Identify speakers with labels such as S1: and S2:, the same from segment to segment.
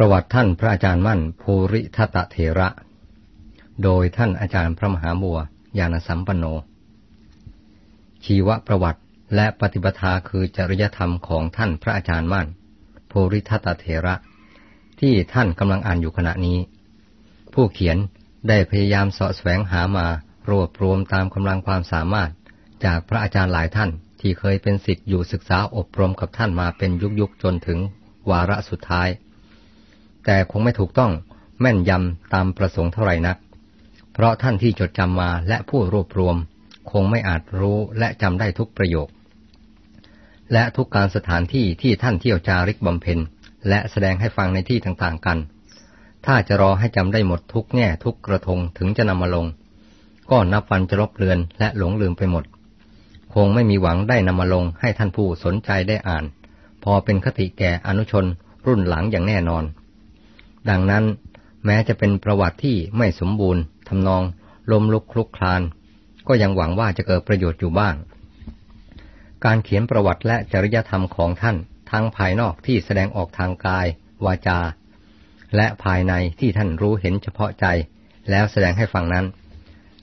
S1: ประวัติท่านพระอาจารย์มั่นภูริทัตเถระ โดยท่านอาจารย์พระมหาบัวยานสัมปันโน ชีวประวัติและปฏิปทาคือจริยธรรมของท่านพระอาจารย์มั่นภูริทัตเถระ ที่ท่านกำลังอ่านอยู่ขณะนี้ ผู้เขียนได้พยายามสาะแสวงหามารวบรวมตามกำลังความสามารถ จากพระอาจารย์หลายท่านที่เคยเป็นสิทธิ์อยู่ศึกษาอบรมกับท่านมาเป็นยุคยุคจนถึงวาระสุดท้าย แต่คงไม่ถูกต้องแม่นยำตามประสงค์เท่าไหร่นัก เพราะท่านที่จดจำมาและผู้รวบรวม คงไม่อาจรู้และจำได้ทุกประโยค และทุกการสถานที่ที่ท่านเที่ยวจาริกบำเพ็ญและแสดงให้ฟังในที่ต่างๆกัน ถ้าจะรอให้จำได้หมดทุกแง่ทุกกระทงถึงจะนำมาลง ก็นับวันจะลบเลือนและหลงลืมไปหมด คงไม่มีหวังได้นำมาลงให้ท่านผู้สนใจได้อ่าน พอเป็นคติแก่อนุชนรุ่นหลังอย่างแน่นอน ดังนั้นแม้จะเป็นประวัติที่ไม่สมบูรณ์ทำนองลมลุกคลุกคลาน ก็ยังหวังว่าจะเกิดประโยชน์อยู่บ้าง การเขียนประวัติและจริยธรรมของท่านทั้งภายนอกที่แสดงออกทางกาย วาจา และภายในที่ท่านรู้เห็นเฉพาะใจ แล้วแสดงให้ฟังนั้น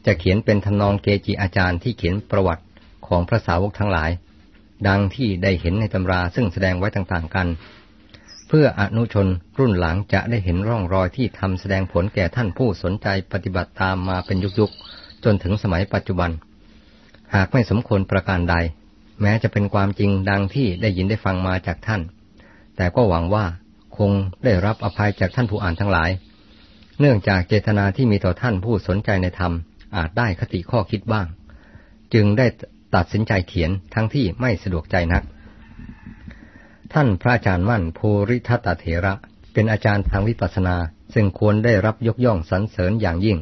S1: จะเขียนเป็นทำนองเกจิอาจารย์ที่เขียนประวัติของพระสาวกทั้งหลาย ดังที่ได้เห็นในตำราซึ่งแสดงไว้ต่างๆกัน เพื่ออนุชนรุ่นหลังจะได้เห็นร่องรอยที่ทำแสดงผลแก่ท่านผู้สนใจปฏิบัติตามมาเป็นยุคๆจนถึงสมัยปัจจุบัน หากไม่สมควรประการใด แม้จะเป็นความจริงดังที่ได้ยินได้ฟังมาจากท่าน แต่ก็หวังว่าคงได้รับอภัยจากท่านผู้อ่านทั้งหลาย เนื่องจากเจตนาที่มีต่อท่านผู้สนใจในธรรม อาจได้คติข้อคิดบ้าง จึงได้ตัดสินใจเขียนทั้งที่ไม่สะดวกใจนัก ท่านพระอาจารย์มั่นภูริทัตเถระ เป็นอาจารย์ทางวิปัสสนา ซึ่งควรได้รับยกย่องสรรเสริญอย่างยิ่ง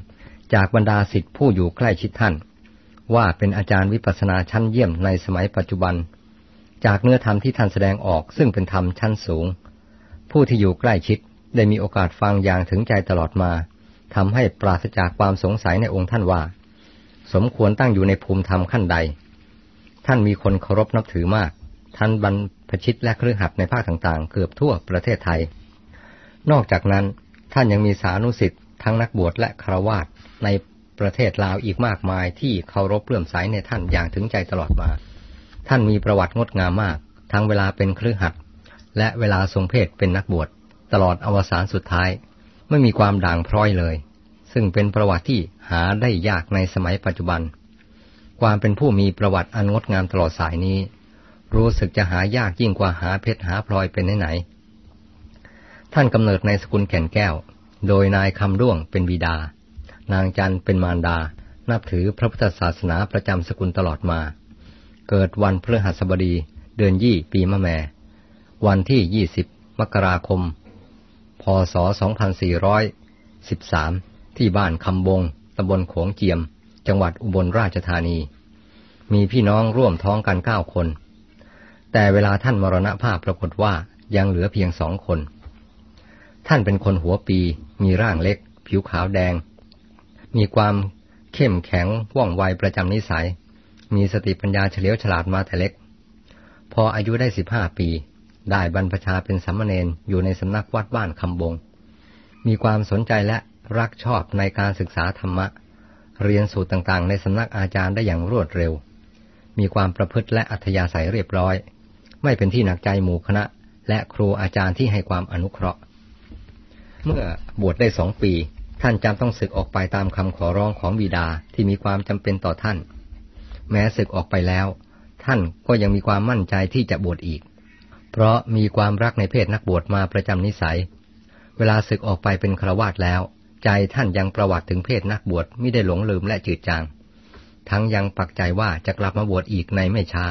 S1: จากบรรดาสิทธิผู้อยู่ใกล้ชิดท่าน ว่าเป็นอาจารย์วิปัสสนาชั้นเยี่ยมในสมัยปัจจุบัน จากเนื้อธรรมที่ท่านแสดงออกซึ่งเป็นธรรมชั้นสูง ผู้ที่อยู่ใกล้ชิดได้มีโอกาสฟังอย่างถึงใจตลอดมาทำให้ปราศจากความสงสัยในองค์ท่านว่า สมควรตั้งอยู่ในภูมิธรรมขั้นใด ท่านมีคนเคารพนับถือมากท่านบรร พชิตและเครือขัดในภาคต่างๆ เกือบทั่วประเทศไทย นอกจากนั้นท่านยังมีสานุสิทธิ์ทั้งนักบวชและครวาสในประเทศลาวอีกมากมายที่เคารพเลื่อมใสในท่านอย่างถึงใจตลอดมา ท่านมีประวัติงดงามมาก ทั้งเวลาเป็นเครือขัดและเวลาทรงเพศเป็นนักบวชตลอดอวสานสุดท้าย ไม่มีความด่างพร้อยเลย ซึ่งเป็นประวัติที่หาได้ยากในสมัยปัจจุบัน ความเป็นผู้มีประวัติอันงดงามตลอดสายนี้ รู้สึกจะหายากยิ่งกว่าหาเพชรหาพลอยเป็นไหนท่านกำเนิดในสกุลแก่นแก้ว โดยนายคำร่วงเป็นบิดา นางจันเป็นมารดา นับถือพระพุทธศาสนาประจำสกุลตลอดมา เกิดวันพฤหัสบดี เดือนยี่ปีมะแม่ วันที่ยี่สิบมกราคม พศ 2413 ที่บ้านคำบงตำบลโขงเจียม จังหวัดอุบลราชธานี มีพี่น้องร่วมท้องกันเก้าคน แต่เวลาท่านมรณภาพปรากฏว่ายังเหลือเพียงสองคน ท่านเป็นคนหัวปี มีร่างเล็ก ผิวขาวแดง มีความเข้มแข็งว่องไวประจำนิสัย มีสติปัญญาเฉลียวฉลาดมาแต่เล็ก พออายุได้สิบห้าปี ได้บรรพชาเป็นสัมมาเนนอยู่ในสำนักวัดบ้านคำบง มีความสนใจและรักชอบในการศึกษาธรรมะ เรียนสูตรต่างๆ ในสำนักอาจารย์ได้อย่างรวดเร็ว มีความประพฤติและอัธยาศัยเรียบร้อย ไม่เป็นที่หนักใจหมู่คณะ และครูอาจารย์ที่ให้ความอนุเคราะห์ เมื่อบวชได้สองปี ท่านจำต้องศึกออกไปตามคำขอร้องของบิดาที่มีความจำเป็นต่อท่าน แม้ศึกออกไปแล้ว ท่านก็ยังมีความมั่นใจที่จะบวชอีก เพราะมีความรักในเพศนักบวชมาประจำนิสัย เวลาศึกออกไปเป็นฆราวาสแล้ว ใจท่านยังประวัติถึงเพศนักบวชไม่ได้หลงลืมและจืดจาง ทั้งยังปักใจว่าจะกลับมาบวชอีกในไม่ช้า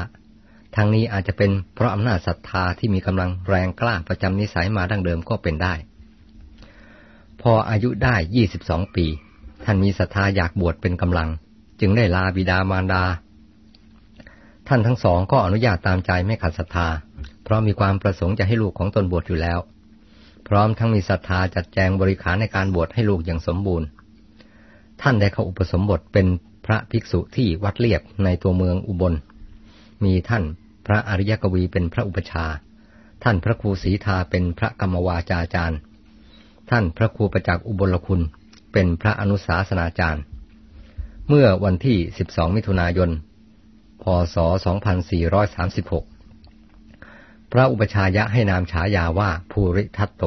S1: ทั้งนี้อาจจะเป็นเพราะอำนาจศรัทธาที่มีกำลังแรงกล้าประจำนิสัยมาดั้งเดิมก็เป็นได้ พออายุได้ยี่สิบสองปี ท่านมีศรัทธาอยากบวชเป็นกำลัง จึงได้ลาบิดามารดา ท่านทั้งสองก็อนุญาตตามใจไม่ขัดศรัทธา เพราะมีความประสงค์จะให้ลูกของตนบวชอยู่แล้ว พร้อมทั้งมีศรัทธาจัดแจงบริขารในการบวชให้ลูกอย่างสมบูรณ์ ท่านได้เข้าอุปสมบทเป็นพระภิกษุที่วัดเลียบในตัวเมืองอุบล มีท่าน พระอริยกวีเป็นพระอุปชา ท่านพระครูศรีทาเป็นพระกรรมวาจาจารย์ ท่านพระครูประจักษ์อุบลคุณ เป็นพระอนุสาสนาจารย์ เมื่อวันที่ 12 มิถุนายน พศ 2436 พระอุปชายะให้นามฉายาว่าภูริทัตโต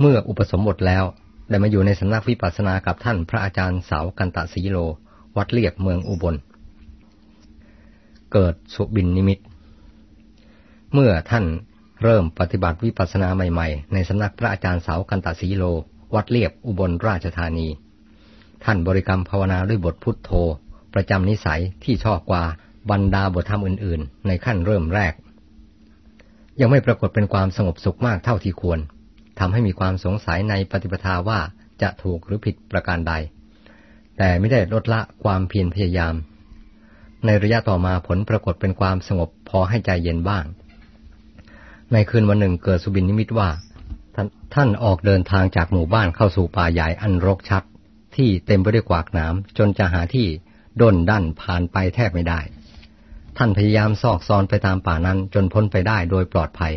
S1: เมื่ออุปสมบทแล้วได้มาอยู่ในสำนักวิปัสสนากับท่านพระอาจารย์เสากันตะสีโล วัดเลียบเมืองอุบล เกิดสุบินนิมิต เมื่อท่านเริ่มปฏิบัติวิปัสสนาใหม่ๆ ในสำนักพระอาจารย์เสากันตะสีโล วัดเลียบอุบลราชธานี ท่านบริกรรมภาวนาด้วยบทพุทโธ ประจำนิสัยที่ชอบกว่าบรรดาบทธรรมอื่นๆ ในขั้นเริ่มแรก ยังไม่ปรากฏเป็นความสงบสุขมากเท่าที่ควรทำให้มีความสงสัยในปฏิปทาว่าจะถูกหรือผิดประการใด แต่ไม่ได้ลดละความเพียรพยายาม ในระยะต่อมาผลปรากฏเป็นความสงบพอให้ใจเย็นบ้าง ในคืนวันหนึ่งเกิดสุบินนิมิตว่าทท่านออกเดินทางจากหมู่บ้านเข้าสู่ป่าใหญ่อันรกชัด ที่เต็มไปด้วยกวากน้ำจนจะหาที่ด้นดันผ่านไปแทบไม่ได้ ท่านพยายามซอกซอนไปตามป่านั้นจนพ้นไปได้โดยปลอดภัย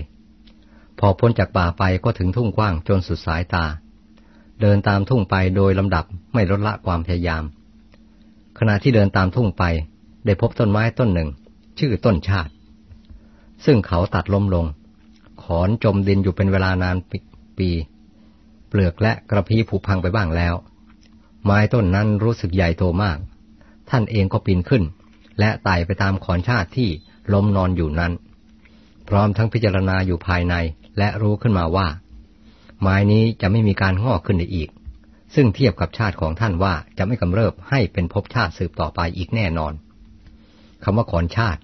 S1: พอพ้นจากป่าไปก็ถึงทุ่งกว้างจนสุดสายตา เดินตามทุ่งไปโดยลำดับไม่ลดละความพยายาม ขณะที่เดินตามทุ่งไป ได้พบต้นไม้ต้นหนึ่ง ชื่อต้นชาติ ซึ่งเขาตัดล้มลง ขอนจมดินอยู่เป็นเวลานานปี เปลือกและกระพี้ผุพังไปบ้างแล้ว ไม้ต้นนั้นรู้สึกใหญ่โตมาก ท่านเองก็ปีนขึ้น และไต่ไปตามขอนชาติที่ล้มนอนอยู่นั้น พร้อมทั้งพิจารณาอยู่ภายในและรู้ขึ้นมาว่า ไม้นี้จะไม่มีการงอกขึ้นอีก ซึ่งเทียบกับชาติของท่านว่าจะไม่กำเริบให้เป็นภพชาติสืบต่อไปอีกแน่นอน คำว่าขอนชาติ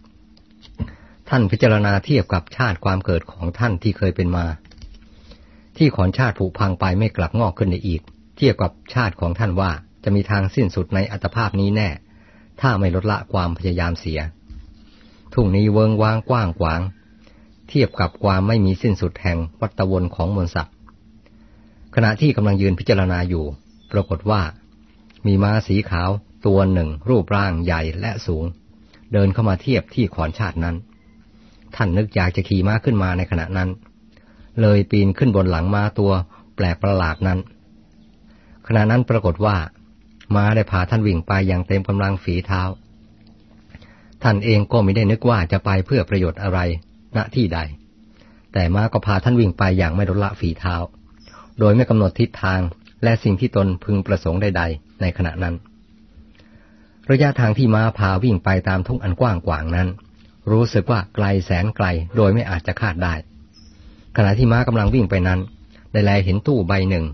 S1: ท่านพิจารณาเทียบกับชาติความเกิดของท่านที่เคยเป็นมา ที่ขอนชาติผุพังไปไม่กลับงอกขึ้นอีก เทียบกับชาติของท่านว่าจะมีทางสิ้นสุดในอัตภาพนี้แน่ ถ้าไม่ลดละความพยายามเสีย ทุ่งนี้เวิงว้างกว้างขวาง เทียบกับความไม่มีสิ้นสุดแห่งวัตวนของมวลสัตว์ขณะที่กำลังยืนพิจารณาอยู่ ปรากฏว่า มีม้าสีขาวตัวหนึ่ง รูปร่างใหญ่และสูง เดินเข้ามาเทียบที่ขอนชาตินั้น ท่านนึกอยากจะขี่ม้าขึ้นมาในขณะนั้น เลยปีนขึ้นบนหลังม้าตัวแปลกประหลาดนั้น ขณะนั้นปรากฏว่า ม้าได้พาท่านวิ่งไปอย่างเต็มกำลังฝีเท้า ท่านเองก็ไม่ได้นึกว่าจะไปเพื่อประโยชน์อะไร ณที่ใด แต่ม้าก็พาท่านวิ่งไปอย่างไม่ลดละฝีเท้า โดยไม่กำหนดทิศทางและสิ่งที่ตนพึงประสงค์ใด ๆ ในขณะนั้น ระยะทางที่ม้าพาวิ่งไปตามทุ่งอันกว้างกวางนั้น รู้สึกว่าไกลแสนไกลโดยไม่อาจจะคาดได้ ขณะที่ม้ากำลังวิ่งไปนั้น ได้แลเห็นตู้ใบหนึ่ง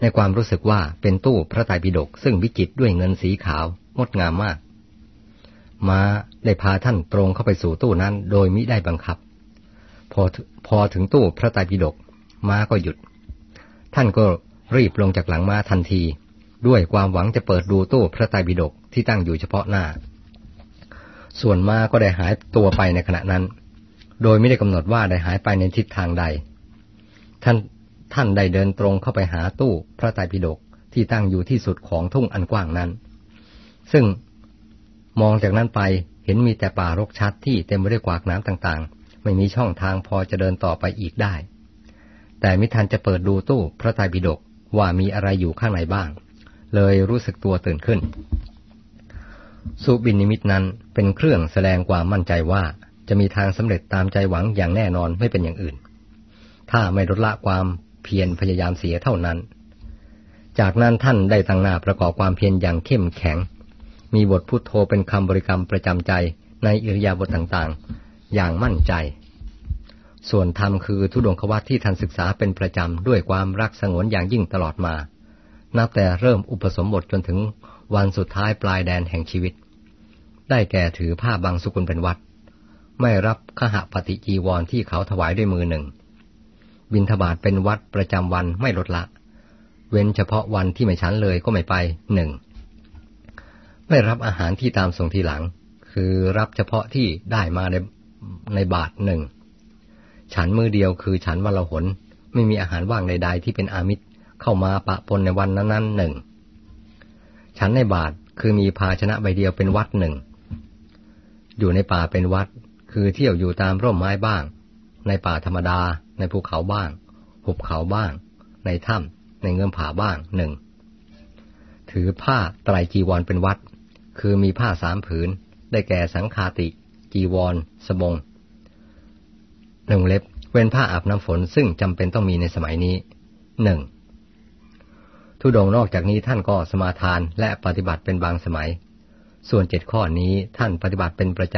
S1: ในความรู้สึกว่าเป็นตู้พระไตรปิฎกซึ่งวิจิตด้วยเงินสีขาวงดงามมาก ม้าได้พาท่านตรงเข้าไปสู่ตู้นั้นโดยมิได้บังคับ พอพอถึงตู้พระไตรปิฎกม้าก็หยุด ท่านก็รีบลงจากหลังม้าทันที ด้วยความหวังจะเปิดดูตู้พระไตรปิฎกที่ตั้งอยู่เฉพาะหน้า ส่วนมาก็ได้หายตัวไปในขณะนั้น โดยไม่ได้กำหนดว่าได้หายไปในทิศทางใด ท่านท่านได้เดินตรงเข้าไปหาตู้พระไตรปิฎกที่ตั้งอยู่ที่สุดของทุ่งอันกว้างนั้น ซึ่งมองจากนั้นไปเห็นมีแต่ป่ารกชัดที่เต็มไปด้วยกวากน้ำต่างๆ ไม่มีช่องทางพอจะเดินต่อไปอีกได้ แต่มิทันจะเปิดดูตู้พระไตรปิฎกว่ามีอะไรอยู่ข้างในบ้าง เลยรู้สึกตัวตื่นขึ้น สุบินนิมิตนั้นเป็นเครื่องแสดงความมั่นใจว่าจะมีทางสำเร็จตามใจหวังอย่างแน่นอนไม่เป็นอย่างอื่น ถ้าไม่ลดละความเพียรพยายามเสียเท่านั้น จากนั้นท่านได้ตั้งหน้าประกอบความเพียรอย่างเข้มแข็ง มีบทพุทโธเป็นคำบริกรรมประจำใจในอิริยาบถต่างๆ อย่างมั่นใจ ส่วนธรรมคือทุดงควัตที่ท่านศึกษาเป็นประจำด้วยความรักสงวนอย่างยิ่งตลอดมา นับแต่เริ่มอุปสมบทจนถึงวันสุดท้ายปลายแดนแห่งชีวิต ได้แก่ถือผ้าบางสุกุลเป็นวัด ไม่รับขหปฏิจีวรที่เขาถวายด้วยมือหนึ่ง บินทบาทเป็นวัดประจำวันไม่ลดละ เว้นเฉพาะวันที่ไม่ฉันเลยก็ไม่ไปหนึ่ง ไม่รับอาหารที่ตามส่งทีหลัง คือรับเฉพาะที่ได้มาในในบาทหนึ่ง ฉันมือเดียวคือฉันวันละหน ไม่มีอาหารว่างใดๆที่เป็นอามิตร เข้ามาปะปนในวันนั้นๆหนึ่ง ฉันในบาทคือมีภาชนะใบเดียวเป็นวัดหนึ่ง อยู่ในป่าเป็นวัด คือเที่ยวอยู่ตามร่มไม้บ้าง ในป่าธรรมดา ในภูเขาบ้าง หุบเขาบ้าง ในถ้ำในเงื่อมผาบ้างหนึ่ง ถือผ้าไตรจีวรเป็นวัด คือมีผ้าสามผืน ได้แก่สังคาติ จีวร สบงหนึ่งเล็บ เว้นผ้าอาบน้ำฝนซึ่งจำเป็นต้องมีในสมัยนี้หนึ่ง ทุดงนอกจากนี้ท่านก็สมาทานและปฏิบัติเป็นบางสมัย ส่วนเจ็ดข้อนี้ท่านปฏิบัติเป็นประจ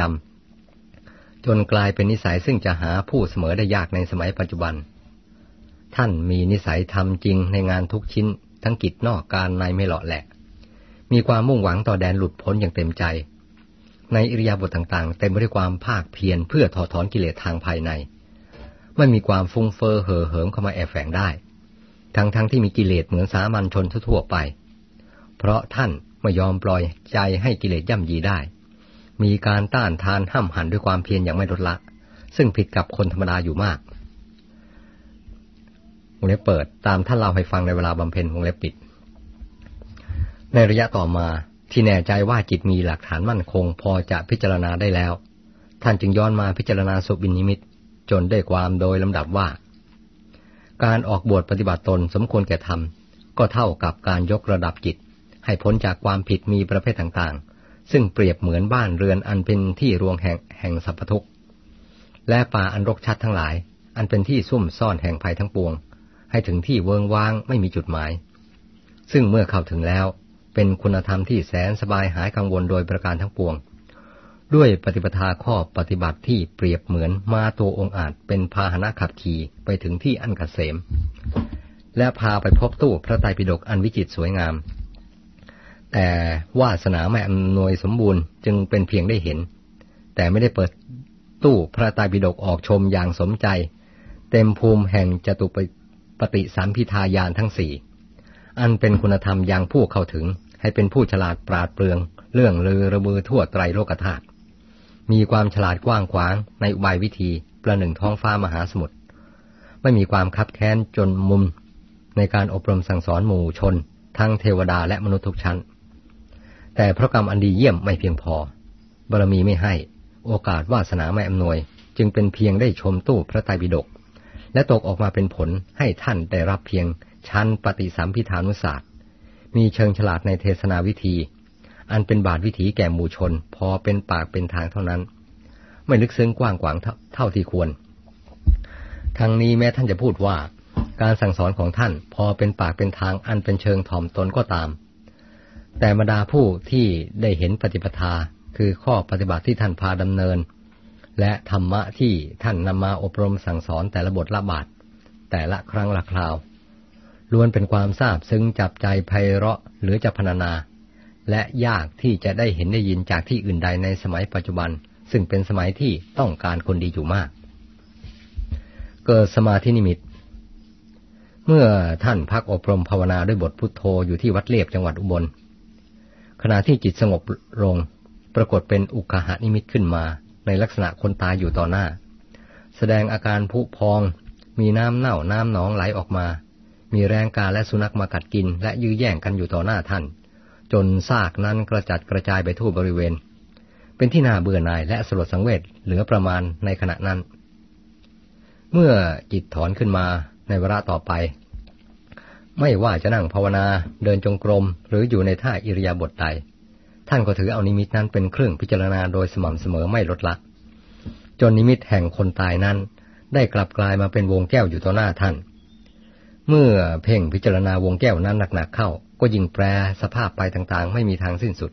S1: ำ จนกลายเป็นนิสัยซึ่งจะหาผู้เสมอได้ยากในสมัยปัจจุบัน ท่านมีนิสัยทำจริงในงานทุกชิ้น ทั้งกิจนอกการในไม่หล่อแหละ มีความมุ่งหวังต่อแดนหลุดพ้นอย่างเต็มใจ ในอิริยาบถต่างๆ เต็มไปด้วยความภาคเพียรเพื่อถอดถอนกิเลสทางภายใน ไม่มีความฟุ้งเฟอ้อเห่อเหิมเข้ามาแอบแฝงได้ ทั้งๆทที่มีกิเลสเหมือนสามัญชนทั่วไป เพราะท่านไม่ยอมปล่อยใจให้กิเลสย่ำยีได้ มีการต้านทานห้ามหันด้วยความเพียรอย่างไม่ลดละ ซึ่งผิดกับคนธรรมดาอยู่มากวงเล็บเปิดตามท่านเล่าให้ฟังในเวลาบำเพ็ญวงเล็บปิด ในระยะต่อมาที่แน่ใจว่าจิตมีหลักฐานมั่นคง พอจะพิจารณาได้แล้ว ท่านจึงย้อนมาพิจารณาสุบินิมิต จนได้ความโดยลำดับว่า การออกบวชปฏิบัติตนสมควรแก่ธรรม ก็เท่ากับการยกระดับจิต ให้พ้นจากความผิดมีประเภทต่างๆ ซึ่งเปรียบเหมือนบ้านเรือนอันเป็นที่รวงแห่งแห่งสัพพทุกข์และป่าอันรกชัดทั้งหลาย อันเป็นที่ซุ่มซ่อนแห่งภัยทั้งปวง ให้ถึงที่เวิงว่างไม่มีจุดหมาย ซึ่งเมื่อเข้าถึงแล้ว เป็นคุณธรรมที่แสนสบายหายกังวลโดยประการทั้งปวง ด้วยปฏิปทาข้อปฏิบัติที่เปรียบเหมือนมาตัวองอาจเป็นพาหนะขับขี่ไปถึงที่อันกเกษม และพาไปพบตู้พระไตรปิฎกอันวิจิตรสวยงาม แต่วาสนาไม่อำนวยสมบูรณ์จึงเป็นเพียงได้เห็น แต่ไม่ได้เปิดตู้พระไตรปิฎกออกชมอย่างสมใจ เต็มภูมิแห่งจตุปฏิสามพิทายานทั้งสี่อันเป็นคุณธรรมอย่างผู้เข้าถึงให้เป็นผู้ฉลาดปราดเปรือง เรื่องลือระมือทั่วไตรโลกธาตุ มีความฉลาดกว้างขวางในอุบายวิธีประหนึ่งท้องฟ้ามหาสมุทรไม่มีความคับแค้นจนมุม ในการอบรมสั่งสอนหมู่ชน ทั้งเทวดาและมนุษย์ทุกชั้น แต่พระกรรมอันดีเยี่ยมไม่เพียงพอบารมีไม่ให้ โอกาสวาสนาไม่อำนวย จึงเป็นเพียงได้ชมตู้พระไตรปิฎกและตกออกมาเป็นผลให้ท่านได้รับเพียงชั้นปฏิสัมพิธานุศาสตร์ มีเชิงฉลาดในเทศนาวิธี อันเป็นบาทวิถีแก่หมู่ชน พอเป็นปากเป็นทางเท่านั้น ไม่ลึกซึ้งกว้างขวางเท่าที่ควร ทั้งนี้แม้ท่านจะพูดว่า การสั่งสอนของท่านพอเป็นปากเป็นทางอันเป็นเชิงถ่อมตนก็ตาม แต่บรรดาผู้ที่ได้เห็นปฏิปทาคือข้อปฏิบัติที่ท่านพาดำเนิน และธรรมะที่ท่านนำมาอบรมสั่งสอนแต่ละบทละบาทแต่ละครั้งละคราวล้วนเป็นความทราบซึ้งจับใจไพเราะหรือจะพรรณนา และยากที่จะได้เห็นได้ยินจากที่อื่นใดในสมัยปัจจุบัน ซึ่งเป็นสมัยที่ต้องการคนดีอยู่มาก เกิดสมาธินิมิต เมื่อท่านพักอบรมภาวนาด้วยบทพุทโธอยู่ที่วัดเลียบจังหวัดอุบล ขณะที่จิตสงบลงปรากฏเป็นอุกาหานิมิตขึ้นมาในลักษณะคนตายอยู่ต่อหน้า แสดงอาการผุพอง มีน้ำเน่าน้ำหนองไหลออกมา มีแรงกาและสุนัขมากัดกิน และยื้อแย่งกันอยู่ต่อหน้าท่าน จนซากนั้นกระจัดกระจายไปทั่วบริเวณ เป็นที่น่าเบื่อหน่ายและสลดสังเวชเหลือประมาณในขณะนั้น เมื่อจิตถอนขึ้นมาในเวลาต่อไป ไม่ว่าจะนั่งภาวนาเดินจงกรม หรืออยู่ในท่าอิริยาบถใด ท่านก็ถือเอานิมิตนั้นเป็นเครื่องพิจารณาโดยสม่ำเสมอไม่ลดละ จนนิมิตแห่งคนตายนั้น ได้กลับกลายมาเป็นวงแก้วอยู่ต่อหน้าท่าน เมื่อเพ่งพิจารณาวงแก้วนั้นหนักๆเข้า ก็ยิ่งแปรสภาพไปต่างๆ ไม่มีทางสิ้นสุด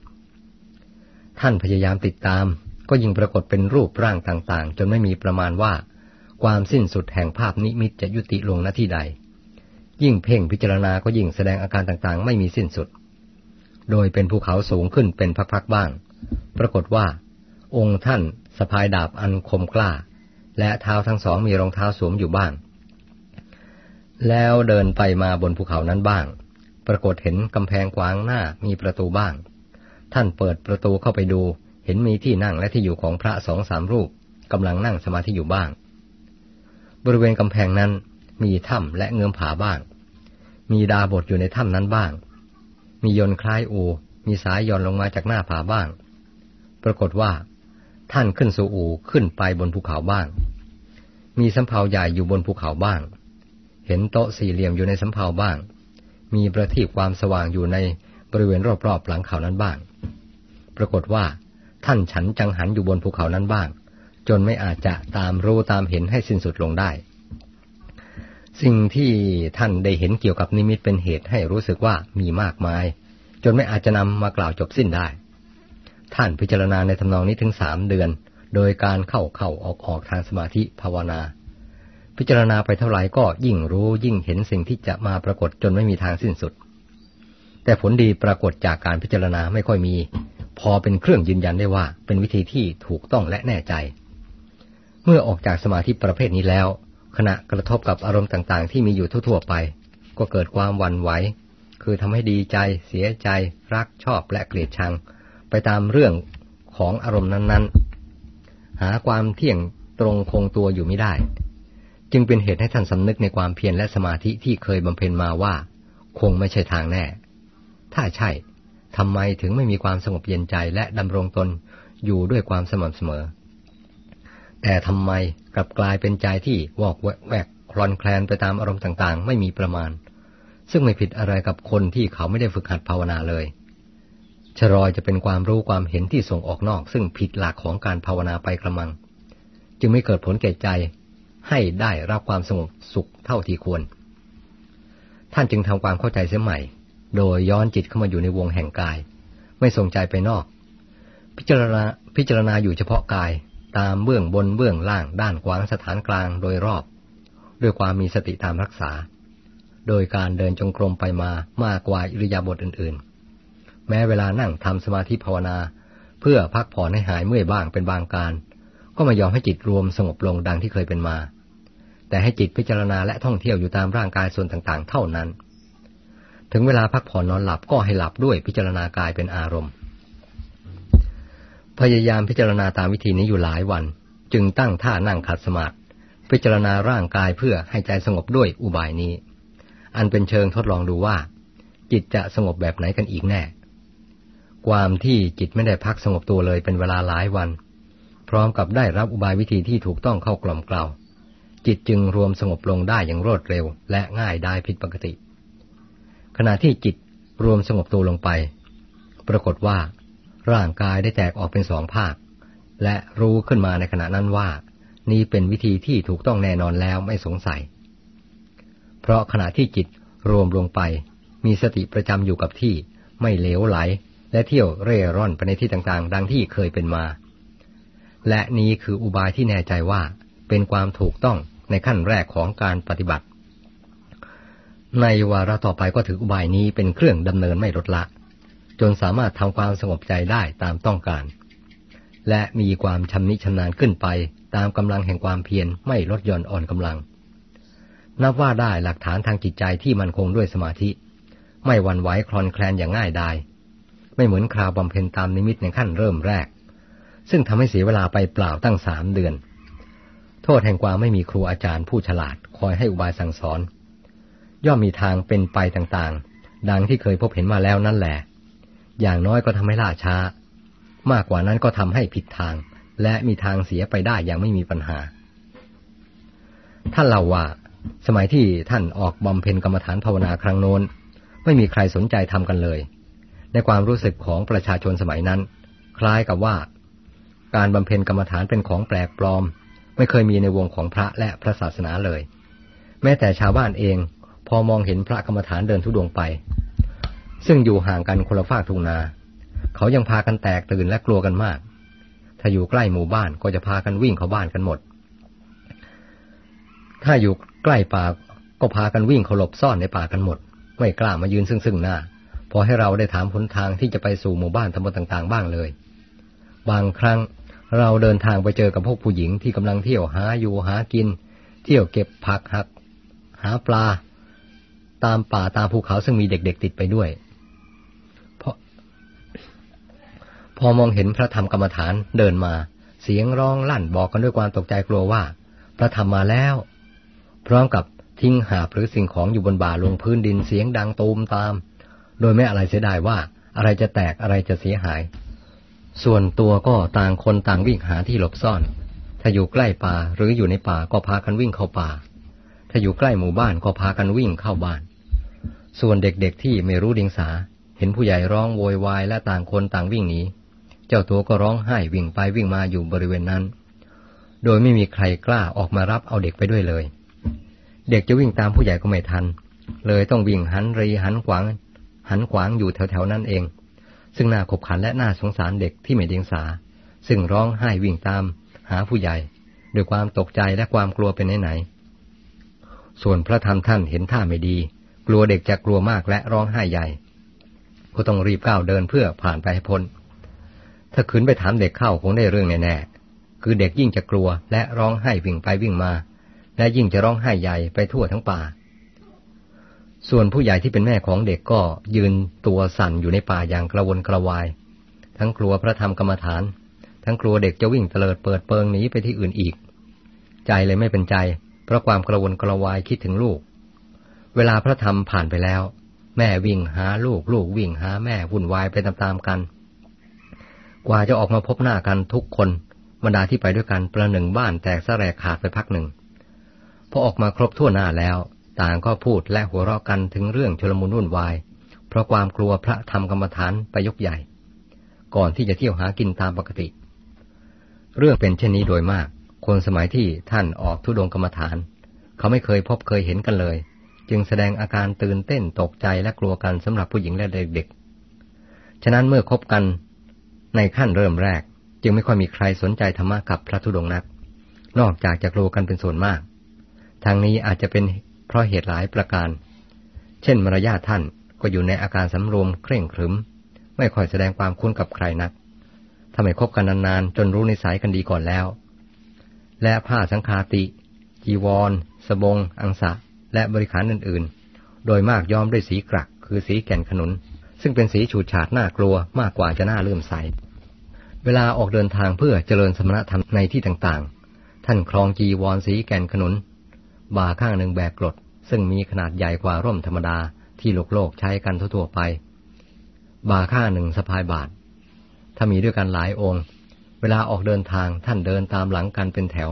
S1: ท่านพยายามติดตาม ก็ยิ่งปรากฏเป็นรูปร่างต่างๆ จนไม่มีประมาณว่า ความสิ้นสุดแห่งภาพนิมิตจะยุติลงณที่ใด ยิ่งเพ่งพิจารณาก็ยิ่งแสดงอาการต่างๆ ไม่มีสิ้นสุด โดยเป็นภูเขาสูงขึ้นเป็นพักๆบ้าง ปรากฏว่า องค์ท่านสะพายดาบอันคมกล้า และเท้าทั้งสองมีรองเท้าสวมอยู่บ้าง แล้วเดินไปมาบนภูเขานั้นบ้าง ปรากฏเห็นกำแพงกวางหน้ามีประตูบ้างท่านเปิดประตูเข้าไปดู เห็นมีที่นั่งและที่อยู่ของพระสองสามรูปกำลังนั่งสมาธิอยู่บ้าง บริเวณกำแพงนั้นมีถ้ำและเงื้อมผาบ้าง มีดาบทอยู่ในถ้ำนั้นบ้าง มียนคล้ายอู มีสายย่อนลงมาจากหน้าผาบ้าง ปรากฏว่า ท่านขึ้นสู่อูขึ้นไปบนภูเขาบ้าง มีสำเภาใหญ่อยู่บนภูเขาบ้าง เห็นโต๊ะสี่เหลี่ยมอยู่ในสำเภาบ้าง มีประทีปความสว่างอยู่ในบริเวณรอบๆหลังเขานั้นบ้าง ปรากฏว่า ท่านฉันจังหันอยู่บนภูเขานั้นบ้าง จนไม่อาจจะตามรู้ตามเห็นให้สิ้นสุดลงได้ สิ่งที่ท่านได้เห็นเกี่ยวกับนิมิตเป็นเหตุให้รู้สึกว่ามีมากมาย จนไม่อาจจะนำมากล่าวจบสิ้นได้ ท่านพิจารณาในทำนองนี้ถึงสามเดือน โดยการเข้าเข้าออกออกทางสมาธิภาวนา พิจารณาไปเท่าไหร่ก็ยิ่งรู้ยิ่งเห็นสิ่งที่จะมาปรากฏจนไม่มีทางสิ้นสุด แต่ผลดีปรากฏจากการพิจารณาไม่ค่อยมี พอเป็นเครื่องยืนยันได้ว่าเป็นวิธีที่ถูกต้องและแน่ใจ เมื่อออกจากสมาธิประเภทนี้แล้ว ขณะกระทบกับอารมณ์ต่างๆ ที่มีอยู่ทั่วๆไป ก็เกิดความวันไหวคือทำให้ดีใจเสียใจ รักชอบและเกลียดชัง ไปตามเรื่องของอารมณ์นั้นๆ หาความเที่ยงตรงคงตัวอยู่ไม่ได้ จึงเป็นเหตุให้ท่านสำนึกในความเพียรและสมาธิที่เคยบำเพ็ญมาว่า คงไม่ใช่ทางแน่ ถ้าใช่ทำไมถึงไม่มีความสงบเย็นใจและดำรงตนอยู่ด้วยความสม่ำเสมอ แต่ทำไมกลับกลายเป็นใจที่วอกแวกคลอนแคลนไปตามอารมณ์ต่างๆ ไม่มีประมาณ ซึ่งไม่ผิดอะไรกับคนที่เขาไม่ได้ฝึกหัดภาวนาเลยชรอยจะเป็นความรู้ความเห็นที่ส่งออกนอก ซึ่งผิดหลักของการภาวนาไปกระมัง จึงไม่เกิดผลแก่ใจ ให้ได้รับความสงบสุขเท่าที่ควร ท่านจึงทำความเข้าใจเสียใหม่ โดยย้อนจิตเข้ามาอยู่ในวงแห่งกาย ไม่ส่งใจไปนอก พิจารณาพิจารณาอยู่เฉพาะกายตามเบื้องบนเบื้องล่างด้านกว้างสถานกลางโดยรอบ ด้วยความมีสติตามรักษา โดยการเดินจงกรมไปมามากกว่าอิริยาบถอื่นๆ แม้เวลานั่งทำสมาธิภาวนา เพื่อพักผ่อนให้หายเมื่อยบ้างเป็นบางการ ก็ไม่ยอมให้จิตรวมสงบลงดังที่เคยเป็นมา แต่ให้จิตพิจารณาและท่องเที่ยวอยู่ตามร่างกายส่วนต่างๆ เท่านั้น ถึงเวลาพักผ่อนนอนหลับก็ให้หลับด้วยพิจารณากายเป็นอารมณ์ พยายามพิจารณาตามวิธีนี้อยู่หลายวัน จึงตั้งท่านั่งขัดสมาธิพิจารณาร่างกายเพื่อให้ใจสงบด้วยอุบายนี้ อันเป็นเชิงทดลองดูว่า จิตจะสงบแบบไหนกันอีกแน่ ความที่จิตไม่ได้พักสงบตัวเลยเป็นเวลาหลายวัน พร้อมกับได้รับอุบายวิธีที่ถูกต้องเข้ากล่อมกล่าว จิตจึงรวมสงบลงได้อย่างรวดเร็ว และง่ายได้ผิดปกติ ขณะที่จิตรวมสงบตัวลงไป ปรากฏว่า ร่างกายได้แตกออกเป็นสองภาค และรู้ขึ้นมาในขณะนั้นว่า นี่เป็นวิธีที่ถูกต้องแน่นอนแล้วไม่สงสัย เพราะขณะที่จิตรวมลงไป มีสติประจำอยู่กับที่ไม่เหลวไหล และเที่ยวเร่ร่อนไปในที่ต่างๆ ดังที่เคยเป็นมา และนี้คืออุบายที่แน่ใจว่าเป็นความถูกต้อง ในขั้นแรกของการปฏิบัติ ในวาระต่อไปก็ถืออุบายนี้เป็นเครื่องดำเนินไม่ลดละ จนสามารถทำความสงบใจได้ตามต้องการ และมีความชำนิชำนาญขึ้นไปตามกำลังแห่งความเพียรไม่ลดหย่อนอ่อนกำลัง นับว่าได้หลักฐานทางจิตใจที่มั่นคงด้วยสมาธิ ไม่วันไหวคลอนแคลนอย่างง่ายดายไม่เหมือนคราวบำเพ็ญตามนิมิตในขั้นเริ่มแรก ซึ่งทำให้เสียเวลาไปเปล่าตั้งสามเดือน โทษแห่งความไม่มีครูอาจารย์ผู้ฉลาดคอยให้อุบายสั่งสอน ย่อมมีทางเป็นไปต่างๆ ดังที่เคยพบเห็นมาแล้วนั่นแหละ อย่างน้อยก็ทำให้ล่าช้า มากกว่านั้นก็ทำให้ผิดทาง และมีทางเสียไปได้อย่างไม่มีปัญหา ท่านเล่าว่า สมัยที่ท่านออกบำเพ็ญกรรมฐานภาวนาครั้งโน้น ไม่มีใครสนใจทำกันเลย ในความรู้สึกของประชาชนสมัยนั้น คล้ายกับว่า การบำเพ็ญกรรมฐานเป็นของแปลกปลอม ไม่เคยมีในวงของพระและพระศาสนาเลย แม้แต่ชาวบ้านเอง พอมองเห็นพระกรรมฐานเดินทุดงไป ซึ่งอยู่ห่างกันคนละฝากทุ่งนา เขายังพากันแตกตื่นและกลัวกันมาก ถ้าอยู่ใกล้หมู่บ้านก็จะพากันวิ่งเข้าบ้านกันหมด ถ้าอยู่ใกล้ป่าก็พากันวิ่งเขาหลบซ่อนในป่ากันหมด ไม่กล้ามายืนซึ่งซึ่งหน้า พอให้เราได้ถามหนทางที่จะไปสู่หมู่บ้านตำบลต่าง ๆ บ้างเลย บางครั้ง เราเดินทางไปเจอกับพวกผู้หญิงที่กำลังเที่ยวหาอยู่หากิน เที่ยวเก็บผักหัก หาปลา ตามป่าตามภูเขาซึ่งมีเด็กๆติดไปด้วยพอพอมองเห็นพระธรรมกรรมฐานเดินมา เสียงร้องลั่นบอกกันด้วยความตกใจกลัวว่า พระธรรมมาแล้ว พร้อมกับทิ้งหาบหรือสิ่งของอยู่บนบ่าลงพื้นดินเสียงดังตูมตาม โดยไม่อะไรเสียดายว่าอะไรจะแตกอะไรจะเสียหาย ส่วนตัวก็ต่างคนต่างวิ่งหาที่หลบซ่อน ถ้าอยู่ใกล้ป่าหรืออยู่ในป่าก็พากันวิ่งเข้าป่า ถ้าอยู่ใกล้หมู่บ้านก็พากันวิ่งเข้าบ้าน ส่วนเด็กๆที่ไม่รู้ดิงสา เห็นผู้ใหญ่ร้องโวยวายและต่างคนต่างวิ่งหนี เจ้าตัวก็ร้องไห้วิ่งไปวิ่งมาอยู่บริเวณนั้น โดยไม่มีใครกล้าออกมารับเอาเด็กไปด้วยเลย เด็กจะวิ่งตามผู้ใหญ่ก็ไม่ทัน เลยต้องวิ่งหันรีหันขวาง หันขวางอยู่แถวๆนั้นเอง ซึ่งน่าขบขันและน่าสงสารเด็กที่ไม่เดียงสา ซึ่งร้องไห้วิ่งตาม หาผู้ใหญ่ด้วยความตกใจและความกลัวเป็นไหนๆส่วนพระธรรมท่านเห็นท่าไม่ดี กลัวเด็กจะกลัวมากและร้องไห้ใหญ่ ก็ต้องรีบก้าวเดินเพื่อผ่านไปให้พ้น ถ้าขืนไปถามเด็กเข้าคงได้เรื่องแน่ๆ คือเด็กยิ่งจะกลัวและร้องไห้วิ่งไปวิ่งมา และยิ่งจะร้องไห้ใหญ่ไปทั่วทั้งป่า ส่วนผู้ใหญ่ที่เป็นแม่ของเด็กก็ยืนตัวสั่นอยู่ในป่าอย่างกระวนกระวาย ทั้งกลัวพระธรรมกรรมฐาน ทั้งกลัวเด็กจะวิ่งเตลิดเปิดเปิงหนีไปที่อื่นอีก ใจเลยไม่เป็นใจ เพราะความกระวนกระวายคิดถึงลูก เวลาพระธรรมผ่านไปแล้ว แม่วิ่งหาลูกลูกวิ่งหาแม่วุ่นวายไปตามๆกัน กว่าจะออกมาพบหน้ากันทุกคนบรรดาที่ไปด้วยกันประหนึ่งบ้านแตกสแรกขาดไปพักหนึ่งพอออกมาครบทั่วหน้าแล้ว ต่างก็พูดและหัวเราะกันถึงเรื่องชลมุนวุ่นวาย เพราะความกลัวพระธรรมกรรมฐานไปยกใหญ่ ก่อนที่จะเที่ยวหากินตามปกติ เรื่องเป็นเช่นนี้โดยมาก คนสมัยที่ท่านออกทุดงกรรมฐาน เขาไม่เคยพบเคยเห็นกันเลย จึงแสดงอาการตื่นเต้นตกใจและกลัวกันสำหรับผู้หญิงและเด็กๆ ฉะนั้นเมื่อคบกันในขั้นเริ่มแรก จึงไม่ค่อยมีใครสนใจธรรมะกับพระธุดงนัก นอกจากจะกลัวกันเป็นส่วนมากทางนี้อาจจะเป็น ราะเหตุหลายประการ เช่นมารยาทท่านก็อยู่ในอาการสำรวมเคร่งครึม ไม่ค่อยแสดงความคุ้นกับใครนักถ้าไมคบกันนานๆ จนรู้นิสัยกันดีก่อนแล้ว และผ้าสังคาติ จีวร สบง อังสะ และบริขารอื่นๆ โดยมากย้อมด้วยสีกรัก คือสีแก่นขนุน ซึ่งเป็นสีฉูดฉาดน่ากลัวมากกว่าจะน่าเลื่อมใส เวลาออกเดินทางเพื่อเจริญสมณธรรมในที่ต่างๆ ท่านครองจีวรสีแก่นขนุน บ่าข้างหนึ่งแบกกรด ซึ่งมีขนาดใหญ่กว่าร่มธรรมดาที่โลกโลกใช้กันทั่วๆไป บาข้าหนึ่งสะพายบาท ถ้ามีด้วยกันหลายองค์ เวลาออกเดินทางท่านเดินตามหลังกันเป็นแถว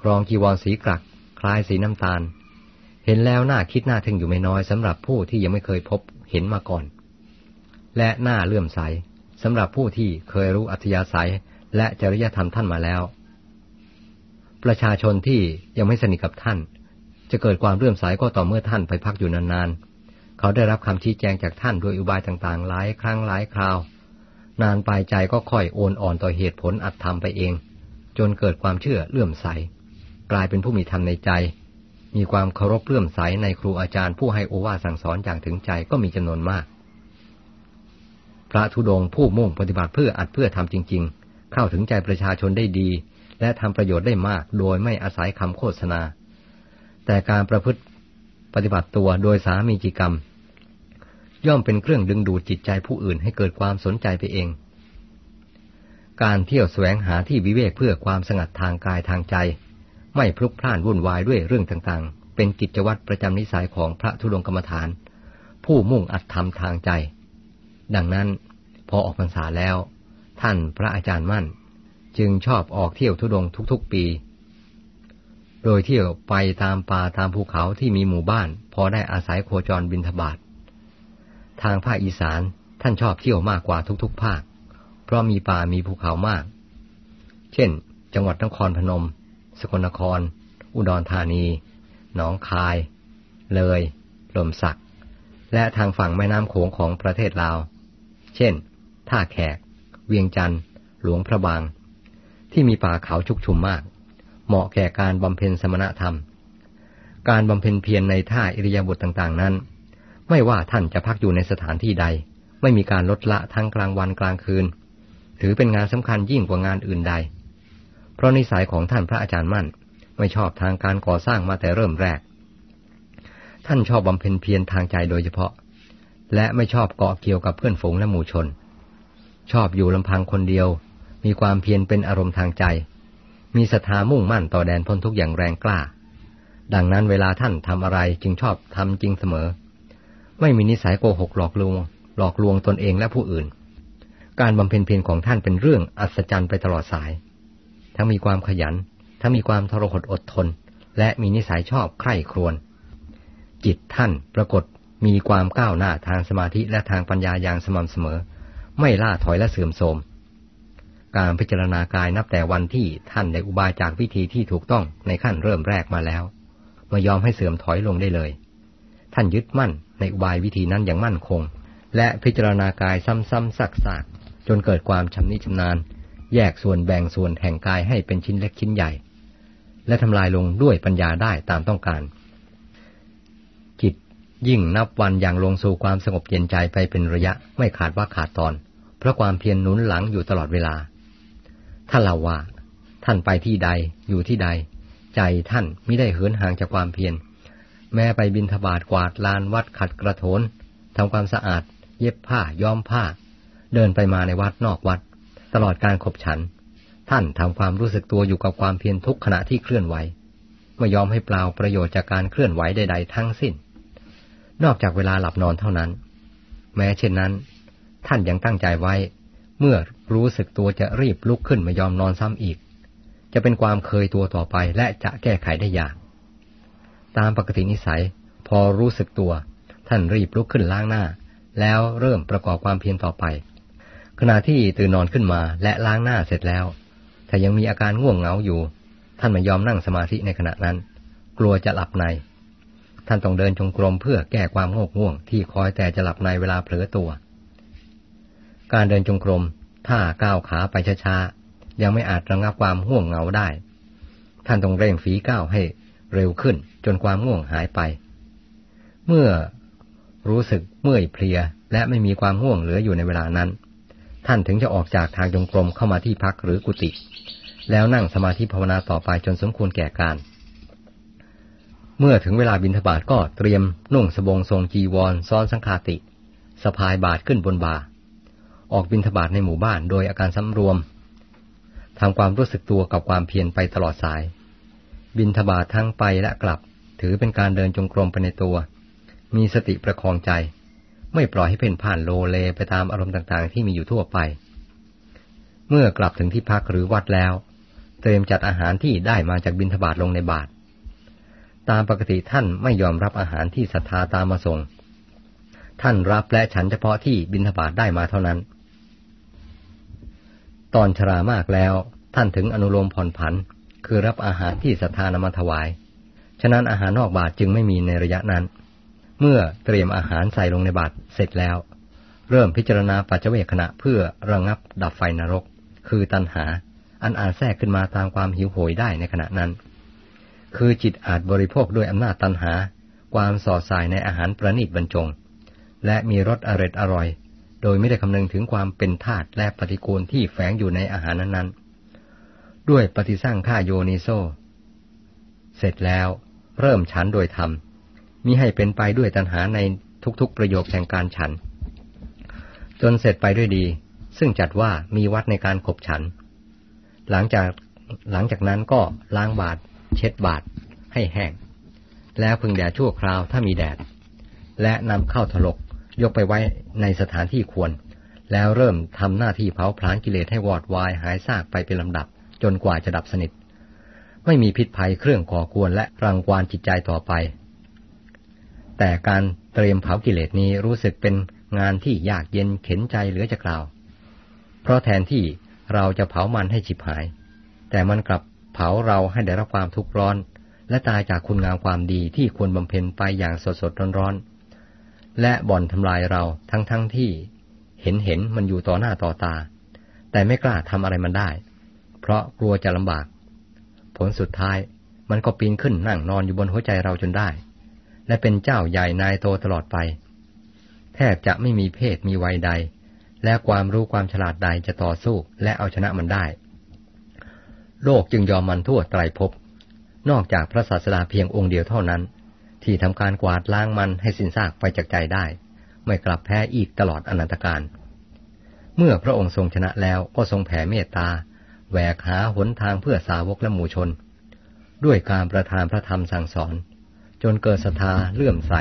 S1: ครองจีวรสีกรัก คล้ายสีน้ำตาล เห็นแล้วน่าคิดน่าทึ่งอยู่ไม่น้อยสำหรับผู้ที่ยังไม่เคยพบเห็นมาก่อน และน่าเลื่อมใสสำหรับผู้ที่เคยรู้อัธยาศัยและจริยธรรมท่านมาแล้ว ประชาชนที่ยังไม่สนิทกับท่าน จะเกิดความเลื่อมใสก็ต่อเมื่อท่านไปพักอยู่นานๆ เขาได้รับคำชี้แจงจากท่านโดยอุบายต่างๆ หลายครั้งหลายคราวนานไปใจก็ค่อยโอนอ่อนต่อเหตุผลอัดทำไปเอง จนเกิดความเชื่อเลื่อมใส กลายเป็นผู้มีธรรมในใจ มีความเคารพเลื่อมใสในครูอาจารย์ผู้ให้โอวาสั่งสอนอย่างถึงใจก็มีจำนวนมาก พระธุดงผู้มุ่งปฏิบัติเพื่ออัดเพื่อทำจริง ๆ เข้าถึงใจประชาชนได้ดี และทำประโยชน์ได้มาก โดยไม่อาศัยคำโฆษณา แต่การประพฤติปฏิบัติตัวโดยสามีจิกรรม ย่อมเป็นเครื่องดึงดูดจิตใจผู้อื่นให้เกิดความสนใจไปเอง การเที่ยวแสวงหาที่วิเวกเพื่อความสงัดทางกายทางใจ ไม่พลุกพล่านวุ่นวายด้วยเรื่องต่างๆ เป็นกิจวัตรประจำนิสัยของพระธุดงกรรมฐาน ผู้มุ่งอัดทำทางใจ ดังนั้นพอออกพรรษาแล้ว ท่านพระอาจารย์มั่น จึงชอบออกเที่ยวธุดงทุกๆปี โดยเที่ยวไปตามป่าตามภูเขาที่มีหมู่บ้าน พอได้อาศัยโคจรบินทบาททางภาคอีสานท่านชอบเที่ยวมากกว่าทุกๆ ภาค เพราะมีป่ามีภูเขามาก เช่น จังหวัดนครพนม สกลนคร อุดรธานี หนองคาย เลยลมสัก และทางฝั่งแม่น้ำโขงของประเทศลาว เช่น ท่าแขก เวียงจันทร์ หลวงพระบาง ที่มีป่าเขาชุกชุมมาก เหมาะแก่การบำเพ็ญสมณธรรม การบำเพ็ญเพียรในท่าอิริยาบถต่างๆนั้น ไม่ว่าท่านจะพักอยู่ในสถานที่ใด ไม่มีการลดละทั้งกลางวันกลางคืน ถือเป็นงานสำคัญยิ่งกว่างานอื่นใด เพราะนิสัยของท่านพระอาจารย์มั่น ไม่ชอบทางการก่อสร้างมาแต่เริ่มแรก ท่านชอบบำเพ็ญเพียรทางใจโดยเฉพาะ และไม่ชอบเกาะเกี่ยวกับเพื่อนฝูงและหมู่ชน ชอบอยู่ลำพังคนเดียว มีความเพียรเป็นอารมณ์ทางใจ มีศรัทธามุ่งมั่นต่อแดนพ้นทุกอย่างแรงกล้า ดังนั้นเวลาท่านทำอะไรจึงชอบทำจริงเสมอ ไม่มีนิสัยโกหกหลอกลวง หลอกลวงตนเองและผู้อื่น การบำเพ็ญเพียรของท่านเป็นเรื่องอัศจรรย์ไปตลอดสาย ทั้งมีความขยัน ทั้งมีความทรหดอดทน และมีนิสัยชอบใคร่ครวญจิตท่านปรากฏมีความก้าวหน้าทางสมาธิและทางปัญญาอย่างสม่ำเสมอ ไม่ล่าถอยและเสื่อมโทรม การพิจารณากายนับแต่วันที่ท่านได้อุบายจากวิธีที่ถูกต้องในขั้นเริ่มแรกมาแล้วม่ยอมให้เสื่อมถอยลงได้เลย ท่านยึดมั่นในอุบายวิธีนั้นอย่างมั่นคง และพิจารณากายซ้ำๆซักๆจนเกิดความชำนิชำนาญ แยกส่วนแบ่งส่วนแห่งกายให้เป็นชิ้นเล็กชิ้นใหญ่ และทำลายลงด้วยปัญญาได้ตามต้องการ จิตยิ่งนับวันอย่างลงสู่ความสงบเย็นใจไปเป็นระยะไม่ขาดว่าขาดตอน เพราะความเพียรนนุนหลังอยู่ตลอดเวลา ท่านเล่าว่า ท่านไปที่ใดอยู่ที่ใด ใจท่านไม่ได้เหินห่างจากความเพียรแม้ไปบินทบาทกวาดลานวัดขัดกระโถนทำความสะอาด เย็บผ้าย้อมผ้า เดินไปมาในวัดนอกวัด ตลอดการขบฉัน ท่านทำความรู้สึกตัวอยู่กับความเพียรทุกขณะที่เคลื่อนไหวไม่ยอมให้เปล่าประโยชน์จากการเคลื่อนไหวใด ๆ ทั้งสิ้น นอกจากเวลาหลับนอนเท่านั้น แม้เช่นนั้น ท่านยังตั้งใจไว้ เมื่อ รู้สึกตัวจะรีบลุกขึ้นไม่ยอมนอนซ้ำอีก จะเป็นความเคยตัวต่อไปและจะแก้ไขได้ยาก ตามปกตินิสัย พอรู้สึกตัว ท่านรีบลุกขึ้นล้างหน้า แล้วเริ่มประกอบความเพียรต่อไป ขณะที่ตื่นนอนขึ้นมาและล้างหน้าเสร็จแล้วถ้ายังมีอาการง่วงเหงาอยู่ ท่านไม่ยอมนั่งสมาธิในขณะนั้น กลัวจะหลับใน ท่านต้องเดินจงกรมเพื่อแก้ความโงกง่วงที่คอยแต่จะหลับในเวลาเผลอตัว การเดินจงกรม ถ้าก้าวขาไปช้าๆ ยังไม่อาจระงับความห่วงเหงาได้ ท่านต้องเร่งฝีก้าวให้เร็วขึ้นจนความง่วงหายไป เมื่อรู้สึกเมื่อยเพลียและไม่มีความห่วงเหลืออยู่ในเวลานั้น ท่านถึงจะออกจากทางจงกรมเข้ามาที่พักหรือกุฏิแล้วนั่งสมาธิภาวนาต่อไปจนสมควรแก่การ เมื่อถึงเวลาบินทบาทก็เตรียมนุ่งสบงทรงจีวรซ้อนสังคาติสะพายบาทขึ้นบนบ่า ออกบินทบาทในหมู่บ้านโดยอาการสำรวมทำความรู้สึกตัวกับความเพียรไปตลอดสาย บินทบาททั้งไปและกลับ ถือเป็นการเดินจงกรมไปในตัว มีสติประคองใจ ไม่ปล่อยให้เพ่นผ่านโลเลไปตามอารมณ์ต่างๆ ที่มีอยู่ทั่วไป เมื่อกลับถึงที่พักหรือวัดแล้ว เตรียมจัดอาหารที่ได้มาจากบินทบาทลงในบาท ตามปกติท่านไม่ยอมรับอาหารที่ศรัทธาตามมาส่งท่านรับและฉันเฉพาะที่บินทบาทได้มาเท่านั้น ตอนชรามากแล้ว ท่านถึงอนุโลมผ่อนผัน คือรับอาหารที่ศรัทธานำมาถวาย ฉะนั้นอาหารนอกบาทจึงไม่มีในระยะนั้น เมื่อเตรียมอาหารใส่ลงในบาตรเสร็จแล้ว เริ่มพิจารณาปัจเจเวขณะเพื่อระงับดับไฟนรก คือตัณหา อันอาจแทรกขึ้นมาตามความหิวโหยได้ในขณะนั้น คือจิตอาจบริโภคด้วยอำนาจตัณหา ความสอดสายในอาหารประณีตบรรจง และมีรสอร่อยอร่อย โดยไม่ได้คำนึงถึงความเป็นธาตุและปฏิกูลที่แฝงอยู่ในอาหารนั้นๆ ด้วยปฏิสร้างข้าโยนิโซ เสร็จแล้วเริ่มฉันโดยธรรมมิให้เป็นไปด้วยตัณหาในทุกๆประโยคแห่งการฉัน จนเสร็จไปด้วยดี ซึ่งจัดว่ามีวัดในการขบฉัน หลังจากหลังจากนั้นก็ล้างบาดเช็ดบาดให้แห้ง แล้วพึงแดดชั่วคราวถ้ามีแดด และนำเข้าถลก ยกไปไว้ในสถานที่ควร แล้วเริ่มทำหน้าที่เผาผลาญกิเลสให้วอดวายหายซากไปเป็นลำดับ จนกว่าจะดับสนิท ไม่มีพิษภัยเครื่องก่อกวนและรังควานจิตใจต่อไป แต่การเตรียมเผากิเลสนี้รู้สึกเป็นงานที่ยากเย็นเข็นใจเหลือจะกล่าว เพราะแทนที่เราจะเผามันให้ฉิบหาย แต่มันกลับเผาเราให้ได้รับความทุกข์ร้อน และตายจากคุณงามความดีที่ควรบำเพ็ญไปอย่างสดสดร้อนร้อน และบ่อนทำลายเราทั้งๆทที่ เห็นเห็นมันอยู่ต่อหน้าต่อตา แต่ไม่กล้าทำอะไรมันได้ เพราะกลัวจะลำบาก ผลสุดท้ายมันก็ปีนขึ้นนั่งนอนอยู่บนหัวใจเราจนได้ และเป็นเจ้าใหญ่นายโตตลอดไป แทบจะไม่มีเพศมีวัยใด และความรู้ความฉลาดใดจะต่อสู้และเอาชนะมันได้ โลกจึงยอมมันทั่วไตรภพนอกจากพระศาสดาเพียงองค์เดียวเท่านั้น ที่ทำการกวาดล้างมันให้สิ้นซากไปจากใจได้ ไม่กลับแพ้อีกตลอดอนันตการ เมื่อพระองค์ทรงชนะแล้วก็ทรงแผ่เมตตาแหวกหาหนทางเพื่อสาวกและหมู่ชน ด้วยการประทานพระธรรมสั่งสอน จนเกิดศรัทธาเลื่อมใส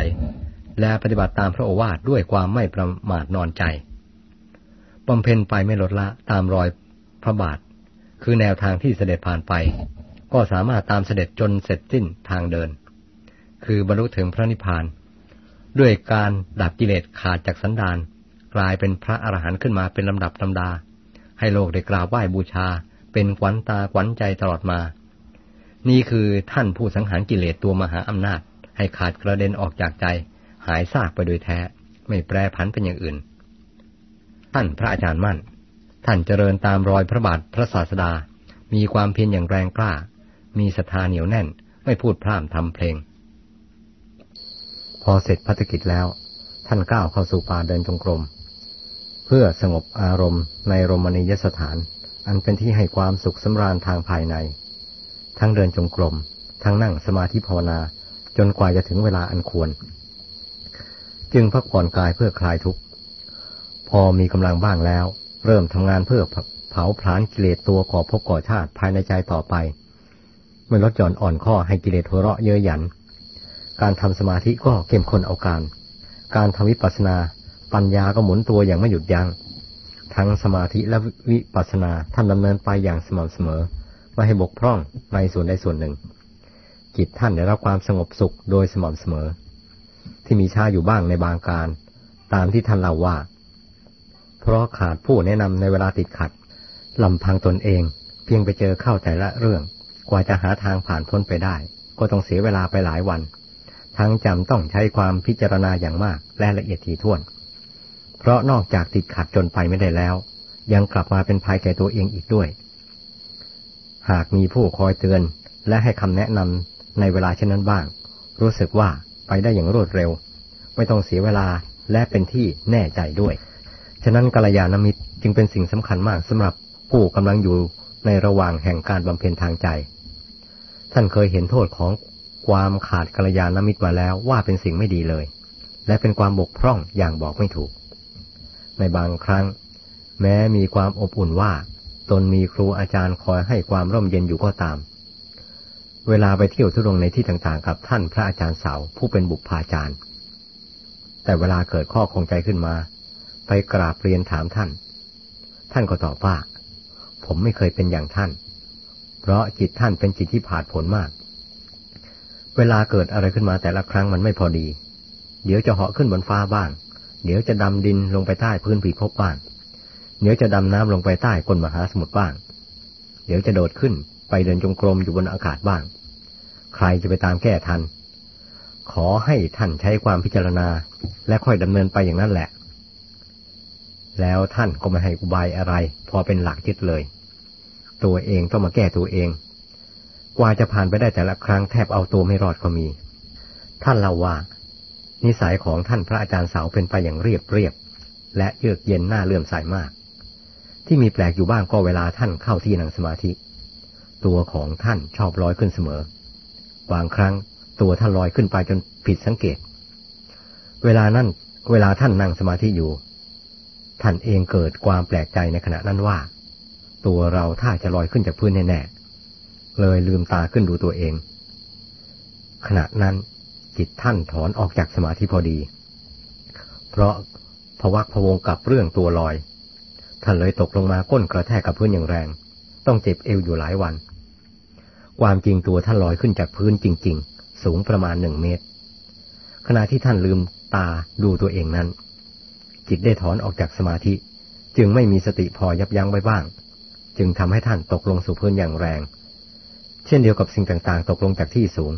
S1: และปฏิบัติตามพระโอวาทด้วยความไม่ประมาทนอนใจบำเพ็ญไปไม่ลดละตามรอยพระบาท คือแนวทางที่เสด็จผ่านไป ก็สามารถตามเสด็จจนเสร็จสิ้นทางเดิน คือบรรลุถึงพระนิพพาน ด้วยการดับกิเลสขาดจากสันดาน กลายเป็นพระอรหันต์ขึ้นมาเป็นลำดับลำดา ให้โลกได้กราบไหว้บูชา เป็นขวัญตาขวัญใจตลอดมา นี่คือท่านผู้สังหารกิเลสตัวมหาอำนาจ ให้ขาดกระเด็นออกจากใจ หายซากไปโดยแท้ ไม่แปรผันเป็นอย่างอื่น ท่านพระอาจารย์มั่น ท่านเจริญตามรอยพระบาทพระศาสดา มีความเพียรอย่างแรงกล้า มีศรัทธาเหนียวแน่น ไม่พูดพร่ำทำเพลง พอเสร็จภารกิจแล้ว ท่านก้าวเข้าสู่ป่าเดินจงกรม เพื่อสงบอารมณ์ในรมณียสถาน อันเป็นที่ให้ความสุขสำราญทางภายใน ทั้งเดินจงกรม ทั้งนั่งสมาธิภาวนาจนกว่าจะถึงเวลาอันควร จึงพักผ่อนกายเพื่อคลายทุกข์ พอมีกำลังบ้างแล้ว เริ่มทำงานเพื่อเผาผลาญกิเลสตัวก่อภพก่อชาติภายในใจต่อไปเมื่อลดหย่อนอ่อนข้อให้กิเลสหัวเราะเยอะหยัน การทำสมาธิก็เข้มข้นเอาการ การทำวิปัสสนาปัญญาก็หมุนตัวอย่างไม่หยุดยัง้ง ทั้งสมาธิและวิปัสสนาท่านดำเนินไปอย่างสม่ำเสมอ ไม่ให้บกพร่องในส่วนใดส่วนหนึ่ง จิตท่านได้รับความสงบสุขโดยสม่ำเสมอ ที่มีชาอยู่บ้างในบางการ ตามที่ท่านเล่าว่า เพราะขาดผู้แนะนำในเวลาติดขัดลำพังตนเอง เพียงไปเจอเข้าแต่ละเรื่อง กว่าจะหาทางผ่านพ้นไปได้ ก็ต้องเสียเวลาไปหลายวัน ทั้งจำต้องใช้ความพิจารณาอย่างมากและละเอียดถี่ถ้วน เพราะนอกจากติดขัดจนไปไม่ได้แล้ว ยังกลับมาเป็นภัยแก่ตัวเองอีกด้วย หากมีผู้คอยเตือนและให้คำแนะนำในเวลาเช่นนั้นบ้าง รู้สึกว่าไปได้อย่างรวดเร็ว ไม่ต้องเสียเวลาและเป็นที่แน่ใจด้วย ฉะนั้นกัลยาณมิตรจึงเป็นสิ่งสำคัญมากสำหรับผู้กำลังอยู่ในระหว่างแห่งการบำเพ็ญทางใจ ท่านเคยเห็นโทษของ ความขาดกัลยาณมิตรมาแล้วว่าเป็นสิ่งไม่ดีเลย และเป็นความบกพร่องอย่างบอกไม่ถูก ในบางครั้ง แม้มีความอบอุ่นว่า ตนมีครูอาจารย์คอยให้ความร่มเย็นอยู่ก็ตาม เวลาไปเที่ยวทุรงในที่ต่างๆ กับท่านพระอาจารย์เสาผู้เป็นบุพาจารย์ แต่เวลาเกิดข้อคงใจขึ้นมา ไปกราบเรียนถามท่าน ท่านก็ตอบว่า ผมไม่เคยเป็นอย่างท่าน เพราะจิตท่านเป็นจิตที่ผาดผลมาก เวลาเกิดอะไรขึ้นมาแต่ละครั้งมันไม่พอดี เดี๋ยวจะเหาะขึ้นบนฟ้าบ้าง เดี๋ยวจะดำดินลงไปใต้พื้นผีพบบ้าง เดี๋ยวจะดำน้ำลงไปใต้ก้นมหาสมุทรบ้าง เดี๋ยวจะโดดขึ้นไปเดินจงกรมอยู่บนอากาศบ้าง ใครจะไปตามแก้ทัน ขอให้ท่านใช้ความพิจารณาและค่อยดำเนินไปอย่างนั้นแหละ แล้วท่านก็ไม่ให้อุบายอะไร พอเป็นหลักจิตเลย ตัวเองต้องมาแก้ตัวเอง กว่าจะผ่านไปได้แต่ละครั้งแทบเอาตัวไม่รอดก็มี ท่านเล่าว่า นิสัยของท่านพระอาจารย์เสาเป็นไปอย่างเรียบเรียบ และเยือกเย็นหน้าเลื่อมใสามาก ที่มีแปลกอยู่บ้างก็เวลาท่านเข้าที่นั่งสมาธิ ตัวของท่านชอบลอยขึ้นเสมอ บางครั้งตัวท่านลอยขึ้นไปจนผิดสังเกต เวลานั้นเวลาท่านนั่งสมาธิอยู่ ท่านเองเกิดความแปลกใจในขณะนั้นว่า ตัวเราถ้าจะลอยขึ้นจากพื้นแน่ๆ เลยลืมตาขึ้นดูตัวเอง ขณะนั้นจิตท่านถอนออกจากสมาธิพอดี เพราะพวักพวงกับเรื่องตัวลอย ท่านเลยตกลงมาก้นกระแทกกับพื้นอย่างแรง ต้องเจ็บเอวอยู่หลายวัน ความจริงตัวท่านลอยขึ้นจากพื้นจริง ๆ สูงประมาณหนึ่งเมตร ขณะที่ท่านลืมตาดูตัวเองนั้น จิตได้ถอนออกจากสมาธิ จึงไม่มีสติพอยับยั้งไว้บ้าง จึงทำให้ท่านตกลงสู่พื้นอย่างแรง เช่นเดียวกับสิ่งต่างๆ ตกลงจากที่สูง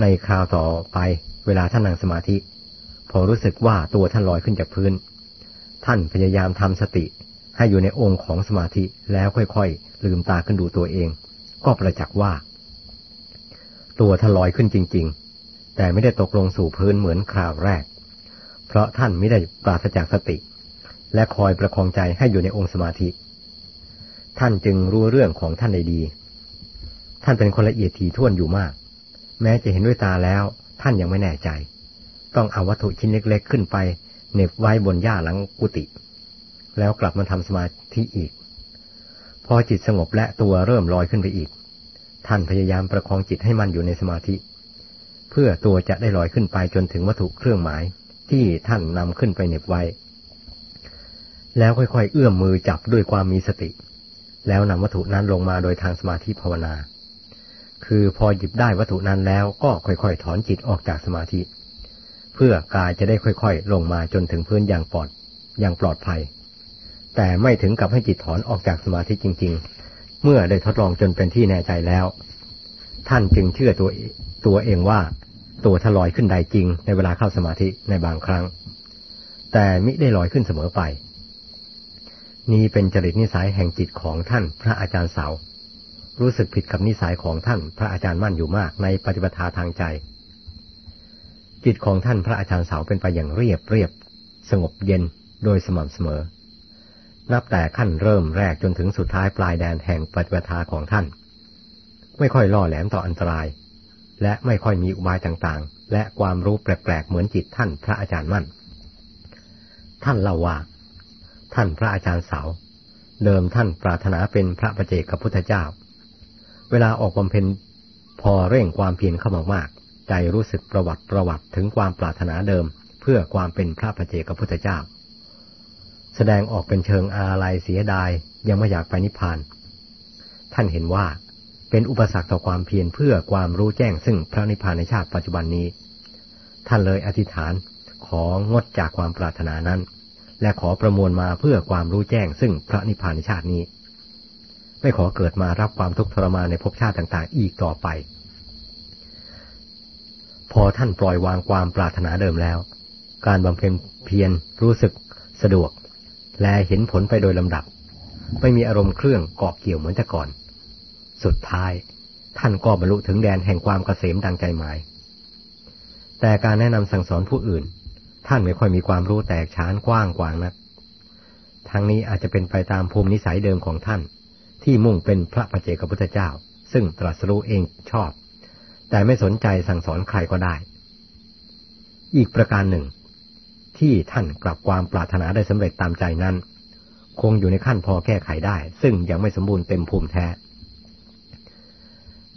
S1: ในคราวต่อไปเวลาท่านนั่งสมาธิ พอรู้สึกว่าตัวท่านลอยขึ้นจากพื้น ท่านพยายามทำสติ ให้อยู่ในองค์ของสมาธิแล้วค่อยๆ ลืมตาขึ้นดูตัวเอง ก็ประจักษ์ว่า ตัวท่านลอยขึ้นจริง ๆ แต่ไม่ได้ตกลงสู่พื้นเหมือนคราวแรก เพราะท่านไม่ได้ปราศจากสติ และคอยประคองใจให้อยู่ในองค์สมาธิ ท่านจึงรู้เรื่องของท่านได้ดี ท่านเป็นคนละเอียดถี่ถ้วนอยู่มาก แม้จะเห็นด้วยตาแล้ว ท่านยังไม่แน่ใจ ต้องเอาวัตถุชิ้นเล็กๆ ขึ้นไปเน็บไว้บนหญ้าหลังกุฏิแล้วกลับมาทำสมาธิอีก พอจิตสงบและตัวเริ่มลอยขึ้นไปอีก ท่านพยายามประคองจิตให้มันอยู่ในสมาธิ เพื่อตัวจะได้ลอยขึ้นไปจนถึงวัตถุเครื่องหมาย ที่ท่านนำขึ้นไปเน็บไว้ แล้วค่อยๆ เอื้อมมือจับด้วยความมีสติ แล้วนำวัตถุนั้นลงมาโดยทางสมาธิภาวนา
S2: คือพอหยิบได้วัตถุนั้นแล้วก็ค่อยๆ ถอนจิตออกจากสมาธิ เพื่อกายจะได้ค่อยๆ ลงมาจนถึงพื้นอย่างปลอดอย่างปลอดภัย แต่ไม่ถึงกับให้จิตถอนออกจากสมาธิจริง ๆ เมื่อได้ทดลองจนเป็นที่แน่ใจแล้ว ท่านจึงเชื่อตัวตัวเองว่าตัวทลอยขึ้นได้จริงในเวลาเข้าสมาธิในบางครั้ง แต่มิได้ลอยขึ้นเสมอไป นี้เป็นจริตนิสัยแห่งจิตของท่านพระอาจารย์เสา รู้สึกผิดกับนิสัยของท่านพระอาจารย์มั่นอยู่มากในปฏิปทาทางใจ จิตของท่านพระอาจารย์เสาเป็นไปอย่างเรียบเรียบ สงบเย็นโดยสม่ำเสมอ นับแต่ขั้นเริ่มแรกจนถึงสุดท้ายปลายแดนแห่งปฏิปทาของท่าน ไม่ค่อยล่อแหลมต่ออันตราย และไม่ค่อยมีอุบายต่างๆ และความรู้แปลกๆเหมือนจิตท่านพระอาจารย์มั่น ท่านเล่าว่า ท่านพระอาจารย์เสาเดิมท่านปรารถนาเป็นพระประเจกับพุทธเจ้า เวลาออกบำเพ็ญพอเร่งความเพียรเข้ามามาก ใจรู้สึกประวัติประวัติถึงความปรารถนาเดิม เพื่อความเป็นพระปเจกพุทธเจ้า แสดงออกเป็นเชิงอาลัยเสียดายยังไม่อยากไปนิพพาน ท่านเห็นว่าเป็นอุปสรรคต่อความเพียรเพื่อความรู้แจ้งซึ่งพระนิพพานในชาติปัจจุบันนี้ ท่านเลยอธิษฐานของดจากความปรารถนานั้น และขอประมวลมาเพื่อความรู้แจ้งซึ่งพระนิพพานในชาตินี้ ไม่ขอเกิดมารับความทุกข์ทรมานในภพชาติต่าง ๆ อีกต่อไป พอท่านปล่อยวางความปรารถนาเดิมแล้ว การบำเพ็ญเพียรรู้สึกสะดวก และเห็นผลไปโดยลำดับ ไม่มีอารมณ์เครื่องเกาะเกี่ยวเหมือนแต่ก่อน สุดท้ายท่านก็บรรลุถึงแดนแห่งความเกษมดังใจหมาย แต่การแนะนำสั่งสอนผู้อื่น ท่านไม่ค่อยมีความรู้แตกฉานกว้างกวางนักทั้งนี้อาจจะเป็นไปตามภูมินิสัยเดิมของท่าน ที่มุ่งเป็นพระประเจกพุทธเจ้า ซึ่งตรัสรู้เองชอบ แต่ไม่สนใจสั่งสอนใครก็ได้ อีกประการหนึ่ง ที่ท่านกลับความปรารถนาได้สำเร็จตามใจนั้น คงอยู่ในขั้นพอแก้ไขได้ ซึ่งยังไม่สมบูรณ์เต็มภูมิแท้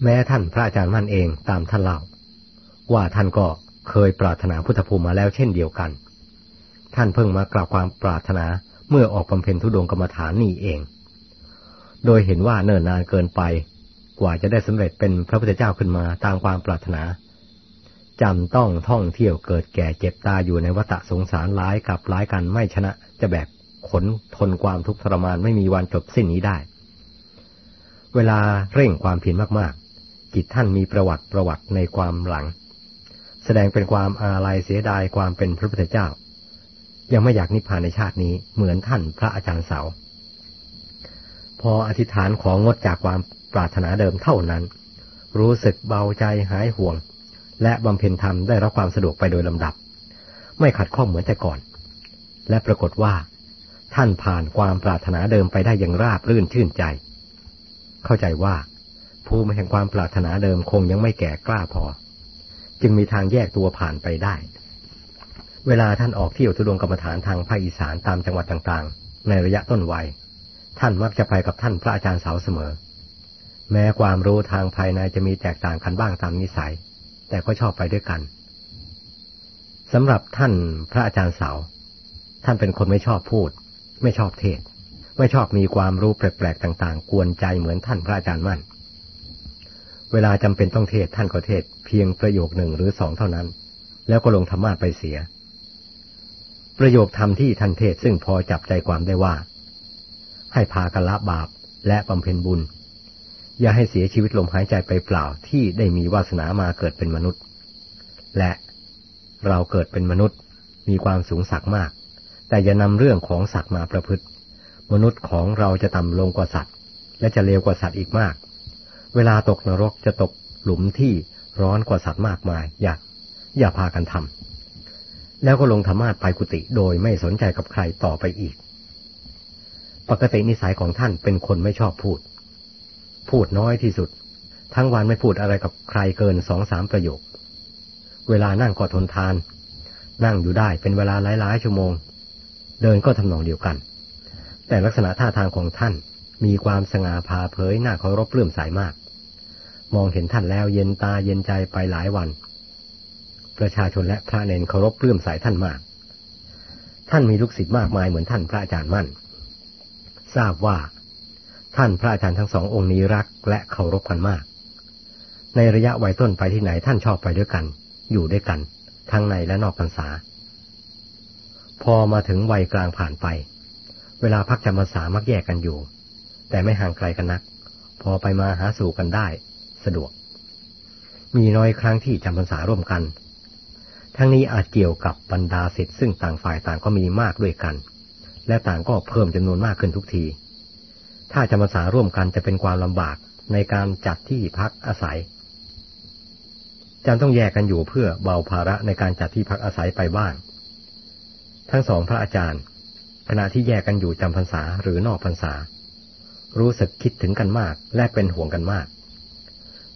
S2: แม้ท่านพระอาจารย์มั่นเองตามท่านเล่า ว่าท่านก็เคยปรารถนาพุทธภูมิมาแล้วเช่นเดียวกัน ท่านเพิ่งมากล่าวความปรารถนาเมื่อออกบำเพ็ญทุดงกรรมฐานนี่เอง โดยเห็นว่าเนิ่นนานเกินไป กว่าจะได้สำเร็จเป็นพระพุทธเจ้าขึ้นมาตามความปรารถนาจำต้องท่องเที่ยวเกิดแก่เจ็บตาอยู่ในวัฏสงสารร้ายกับร้ายกันไม่ชนะ จะแบกขนทนความทุกข์ทรมานไม่มีวันจบสิ้นนี้ได้ เวลาเร่งความเพียรมากจิตท่านมีประวัติประวัติในความหลัง แสดงเป็นความอาลัยเสียดายความเป็นพระพุทธเจ้า ยังไม่อยากนิพพานในชาตินี้เหมือนท่านพระอาจารย์เสา พออธิษฐานของงดจากความปรารถนาเดิมเท่านั้น รู้สึกเบาใจหายห่วง และบำเพ็ญธรรมได้รับความสะดวกไปโดยลำดับ ไม่ขัดข้องเหมือนแต่ก่อน และปรากฏว่า ท่านผ่านความปรารถนาเดิมไปได้อย่างราบรื่นชื่นใจ เข้าใจว่าภูมิแห่งความปรารถนาเดิมคงยังไม่แก่กล้าพอ จึงมีทางแยกตัวผ่านไปได้ เวลาท่านออกเที่ยวทุดงกรรมฐานทางภาคอีสานตามจังหวัดต่างๆ ในระยะต้นวัย ท่านมักจะไปกับท่านพระอาจารย์เสาเสมอ แม้ความรู้ทางภายในจะมีแตกต่างกันบ้างตามนิสัย แต่ก็ชอบไปด้วยกันสำหรับท่านพระอาจารย์เสา ท่านเป็นคนไม่ชอบพูด ไม่ชอบเทศ ไม่ชอบมีความรู้แปลกๆต่าง ๆ กวนใจเหมือนท่านพระอาจารย์มั่น เวลาจำเป็นต้องเทศท่านก็เทศเพียงประโยคหนึ่งหรือสองเท่านั้น แล้วก็ลงธรรมาไปเสีย ประโยคธรรมที่ท่านเทศซึ่งพอจับใจความได้ว่า ให้พากันละบาปและบำเพ็ญบุญ อย่าให้เสียชีวิตลมหายใจไปเปล่าที่ได้มีวาสนามาเกิดเป็นมนุษย์ และเราเกิดเป็นมนุษย์มีความสูงสักมาก แต่อย่านำเรื่องของสักมาประพฤติ มนุษย์ของเราจะต่ำลงกว่าสัตว์ และจะเลวกว่าสัตว์อีกมาก เวลาตกนรกจะตกหลุมที่ร้อนกว่าสัตว์มากมาย อย่าอย่าพากันทำแล้วก็ลงธรรมาไปกุฏิโดยไม่สนใจกับใครต่อไปอีก ปกตินิสัยของท่านเป็นคนไม่ชอบพูด พูดน้อยที่สุด ทั้งวันไม่พูดอะไรกับใครเกินสองสามประโยค เวลานั่งก็ทนทาน นั่งอยู่ได้เป็นเวลาหลายๆชั่วโมง เดินก็ทำนองเดียวกัน แต่ลักษณะท่าทางของท่านมีความสง่าผ่าเผยหน้าเคารพเลื่อมใสามาก มองเห็นท่านแล้วเย็นตาเย็นใจไปหลายวัน ประชาชนและพระเนนเคารพเลื่อมใสท่านมาก ท่านมีลูกศิษย์มากมายเหมือนท่านพระอาจารย์มั่น ทราบว่า ท่านพระอาจารย์ทั้งสององค์นี้รักและเคารพกันมาก ในระยะวัยต้นไปที่ไหนท่านชอบไปด้วยกัน อยู่ด้วยกัน ทั้งในและนอกพรรษา พอมาถึงวัยกลางผ่านไป เวลาพักจำพรรษามักแยกกันอยู่ แต่ไม่ห่างไกลกันนัก พอไปมาหาสู่กันได้ สะดวก มีน้อยครั้งที่จำพรรษาร่วมกันทั้งนี้อาจเกี่ยวกับบรรดาสิทธิ์ซึ่งต่างฝ่ายต่างก็มีมากด้วยกัน และต่างก็เพิ่มจำนวนมากขึ้นทุกที ถ้าจำพรราร่วมกันจะเป็นความลำบากในการจัดที่พักอาศัยจำต้องแยกกันอยู่เพื่อเบาภาระในการจัดที่พักอาศัยไปบ้าง ทั้งสองพระอาจารย์ ขณะที่แยกกันอยู่จำพรรษาหรือนอกพรรษา รู้สึกคิดถึงกันมากและเป็นห่วงกันมาก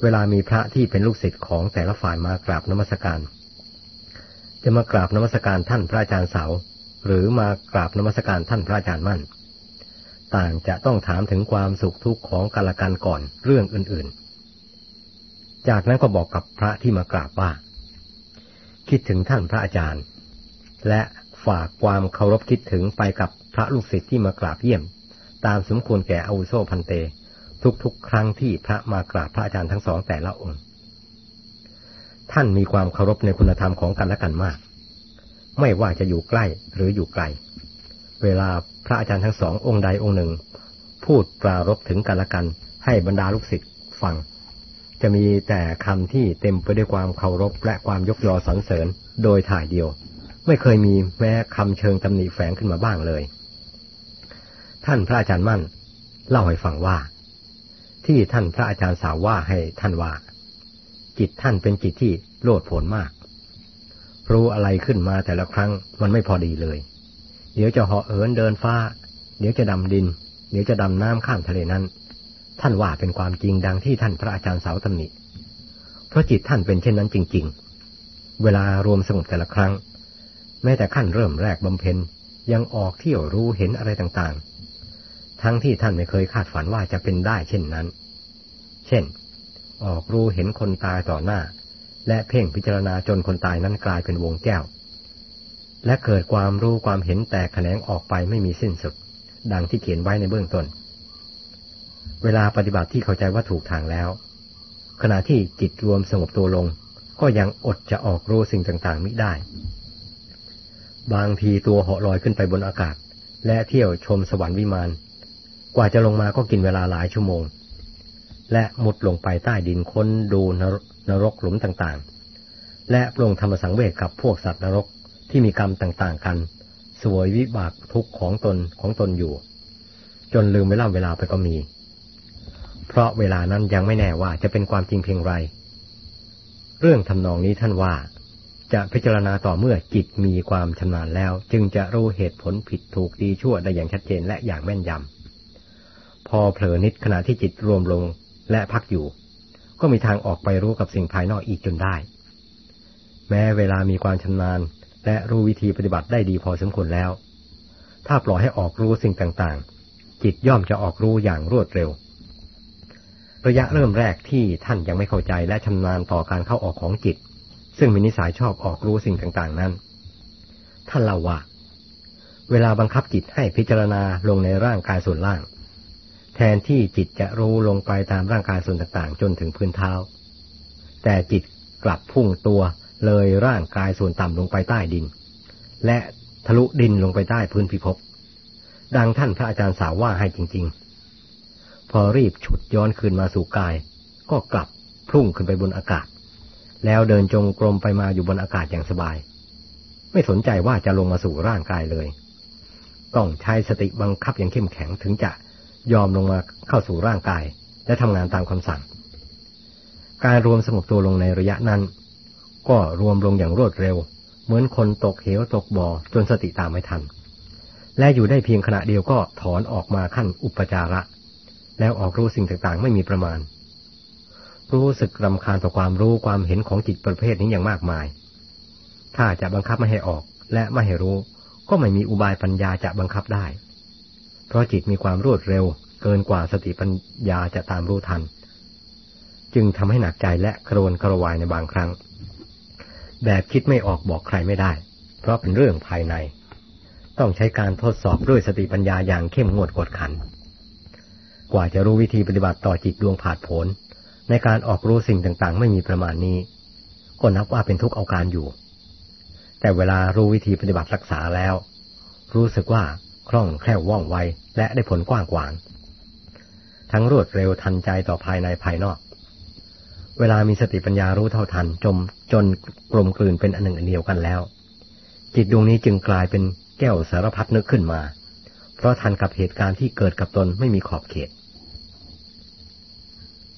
S2: เวลามีพระที่เป็นลูกศิษย์ของแต่ละฝ่ายมากราบนมัสการ จะมากราบนมัสการท่านพระอาจารย์เสา หรือมากราบนมัสการท่านพระอาจารย์มั่น ต่างจะต้องถามถึงความสุขทุกข์ของกันละกันก่อนเรื่องอื่นๆ จากนั้นก็บอกกับพระที่มากราบว่า คิดถึงท่านพระอาจารย์ และฝากความเคารพคิดถึงไปกับพระลูกศิษย์ที่มากราบเยี่ยม ตามสมควรแก่อาวุโสพันเต ทุกๆ ครั้งที่พระมากราบพระอาจารย์ทั้งสองแต่ละองค์ ท่านมีความเคารพในคุณธรรมของกันและกันมาก ไม่ว่าจะอยู่ใกล้หรืออยู่ไกล เวลาพระอาจารย์ทั้งสององค์ใดองค์หนึ่ง พูดปรารบถึงกันและกัน ให้บรรดาลูกศิษย์ฟัง จะมีแต่คำที่เต็มไปด้วยความเคารพและความยกยอสรรเสริญโดยถ่ายเดียว ไม่เคยมีแม้คำเชิงตำหนิแฝงขึ้นมาบ้างเลย ท่านพระอาจารย์มั่น เล่าให้ฟังว่า ที่ท่านพระอาจารย์สาวว่าให้ท่านว่า จิตท่านเป็นจิตที่โลดโผนมาก รู้อะไรขึ้นมาแต่ละครั้งมันไม่พอดีเลย เดี๋ยวจะเหาะเอินเดินฟ้า เดี๋ยวจะดำดิน เดี๋ยวจะดำน้ำข้ามทะเลนั้น ท่านว่าเป็นความจริงดังที่ท่านพระอาจารย์สาวตำหนิเพราะจิตท่านเป็นเช่นนั้นจริง ๆ เวลารวมสงบแต่ละครั้ง แม้แต่ขั้นเริ่มแรกบำเพ็ญยังออกเที่ยวรู้เห็นอะไรต่างๆ ทั้งที่ท่านไม่เคยคาดฝันว่าจะเป็นได้เช่นนั้น เช่น ออกรู้เห็นคนตายต่อหน้า และเพ่งพิจารณาจนคนตายนั้นกลายเป็นวงแก้ว และเกิดความรู้ความเห็นแตกแขนงออกไปไม่มีสิ้นสุด ดังที่เขียนไว้ในเบื้องต้น เวลาปฏิบัติที่เข้าใจว่าถูกทางแล้ว ขณะที่จิตรวมสงบตัวลง ก็ยังอดจะออกรู้สิ่งต่างๆมิได้ บางทีตัวเหาะลอยขึ้นไปบนอากาศ และเที่ยวชมสวรรค์วิมานกว่าจะลงมาก็กินเวลาหลายชั่วโมง และมุดลงไปใต้ดินค้นดู นรกหลุมต่างๆ และปรงธรรมสังเวชกับพวกสัตว์นรกที่มีกรรมต่างๆ กันสวยวิบากทุกข์ของตนของตนอยู่ จนลืมเวลาเวลาไปก็มี เพราะเวลานั้นยังไม่แน่ว่าจะเป็นความจริงเพียงไร เรื่องทำนองนี้ท่านว่า จะพิจารณาต่อเมื่อจิตมีความชำนาญแล้ว จึงจะรู้เหตุผลผิดถูกดีชั่วได้อย่างชัดเจนและอย่างแม่นยำพอเผลอนิดขณะที่จิตรวมลงและพักอยู่ ก็มีทางออกไปรู้กับสิ่งภายนอกอีกจนได้ แม้เวลามีความชำนาญ และรู้วิธีปฏิบัติได้ดีพอสมควรแล้ว ถ้าปล่อยให้ออกรู้สิ่งต่างๆ จิตย่อมจะออกรู้อย่างรวดเร็ว ระยะเริ่มแรกที่ท่านยังไม่เข้าใจและชำนาญต่อการเข้าออกของจิต ซึ่งมีนิสัยชอบออกรู้สิ่งต่างๆนั้น ท่านเล่าว่า เวลาบังคับจิตให้พิจารณาลงในร่างกายส่วนล่าง แทนที่จิตจะรู้ลงไปตามร่างกายส่วนต่างๆ จนถึงพื้นเท้า แต่จิตกลับพุ่งตัวเลยร่างกายส่วนต่ำลงไปใต้ดิน และทะลุดินลงไปใต้พื้นพิภพดังท่านพระอาจารย์สาวว่าให้จริง ๆ พอรีบฉุดย้อนคืนมาสู่กาย ก็กลับพุ่งขึ้นไปบนอากาศ แล้วเดินจงกรมไปมาอยู่บนอากาศอย่างสบาย ไม่สนใจว่าจะลงมาสู่ร่างกายเลย ต้องใช้สติบังคับอย่างเข้มแข็งถึงจะ ยอมลงมาเข้าสู่ร่างกาย และทำงานตามคำสั่ง การรวมสงบตัวลงในระยะนั้น ก็รวมลงอย่างรวดเร็ว เหมือนคนตกเหวตกบ่อจนสติตามไม่ทัน และอยู่ได้เพียงขณะเดียวก็ถอนออกมาขั้นอุปจาระ แล้วออกรู้สิ่งต่างๆ ไม่มีประมาณ รู้สึกรำคาญต่อความรู้ความเห็นของจิตประเภทนี้อย่างมากมาย ถ้าจะบังคับไม่ให้ออกและไม่ให้รู้ ก็ไม่มีอุบายปัญญาจะบังคับได้ เพราะจิตมีความรวดเร็ว เกินกว่าสติปัญญาจะตามรู้ทัน จึงทำให้หนักใจและกระวนกระวายในบางครั้ง แบบคิดไม่ออกบอกใครไม่ได้ เพราะเป็นเรื่องภายใน ต้องใช้การทดสอบด้วยสติปัญญาอย่างเข้มงวดกดขัน กว่าจะรู้วิธีปฏิบัติต่อจิตดวงผาดผล ในการออกรู้สิ่งต่างๆ ไม่มีประมาณนี้ ก็นับว่าเป็นทุกข์เอาการอยู่ แต่เวลารู้วิธีปฏิบัติรักษาแล้ว รู้สึกว่า คล่องแคล่วว่องไวและได้ผลกว้างกวาง ทั้งรวดเร็วทันใจต่อภายในภายนอก เวลามีสติปัญญารู้เท่าทันจมจนกลมกลืนเป็นอันหนึ่งอันเดียวกันแล้ว จิตดวงนี้จึงกลายเป็นแก้วสารพัดนึกขึ้นมา เพราะทันกับเหตุการณ์ที่เกิดกับตนไม่มีขอบเขต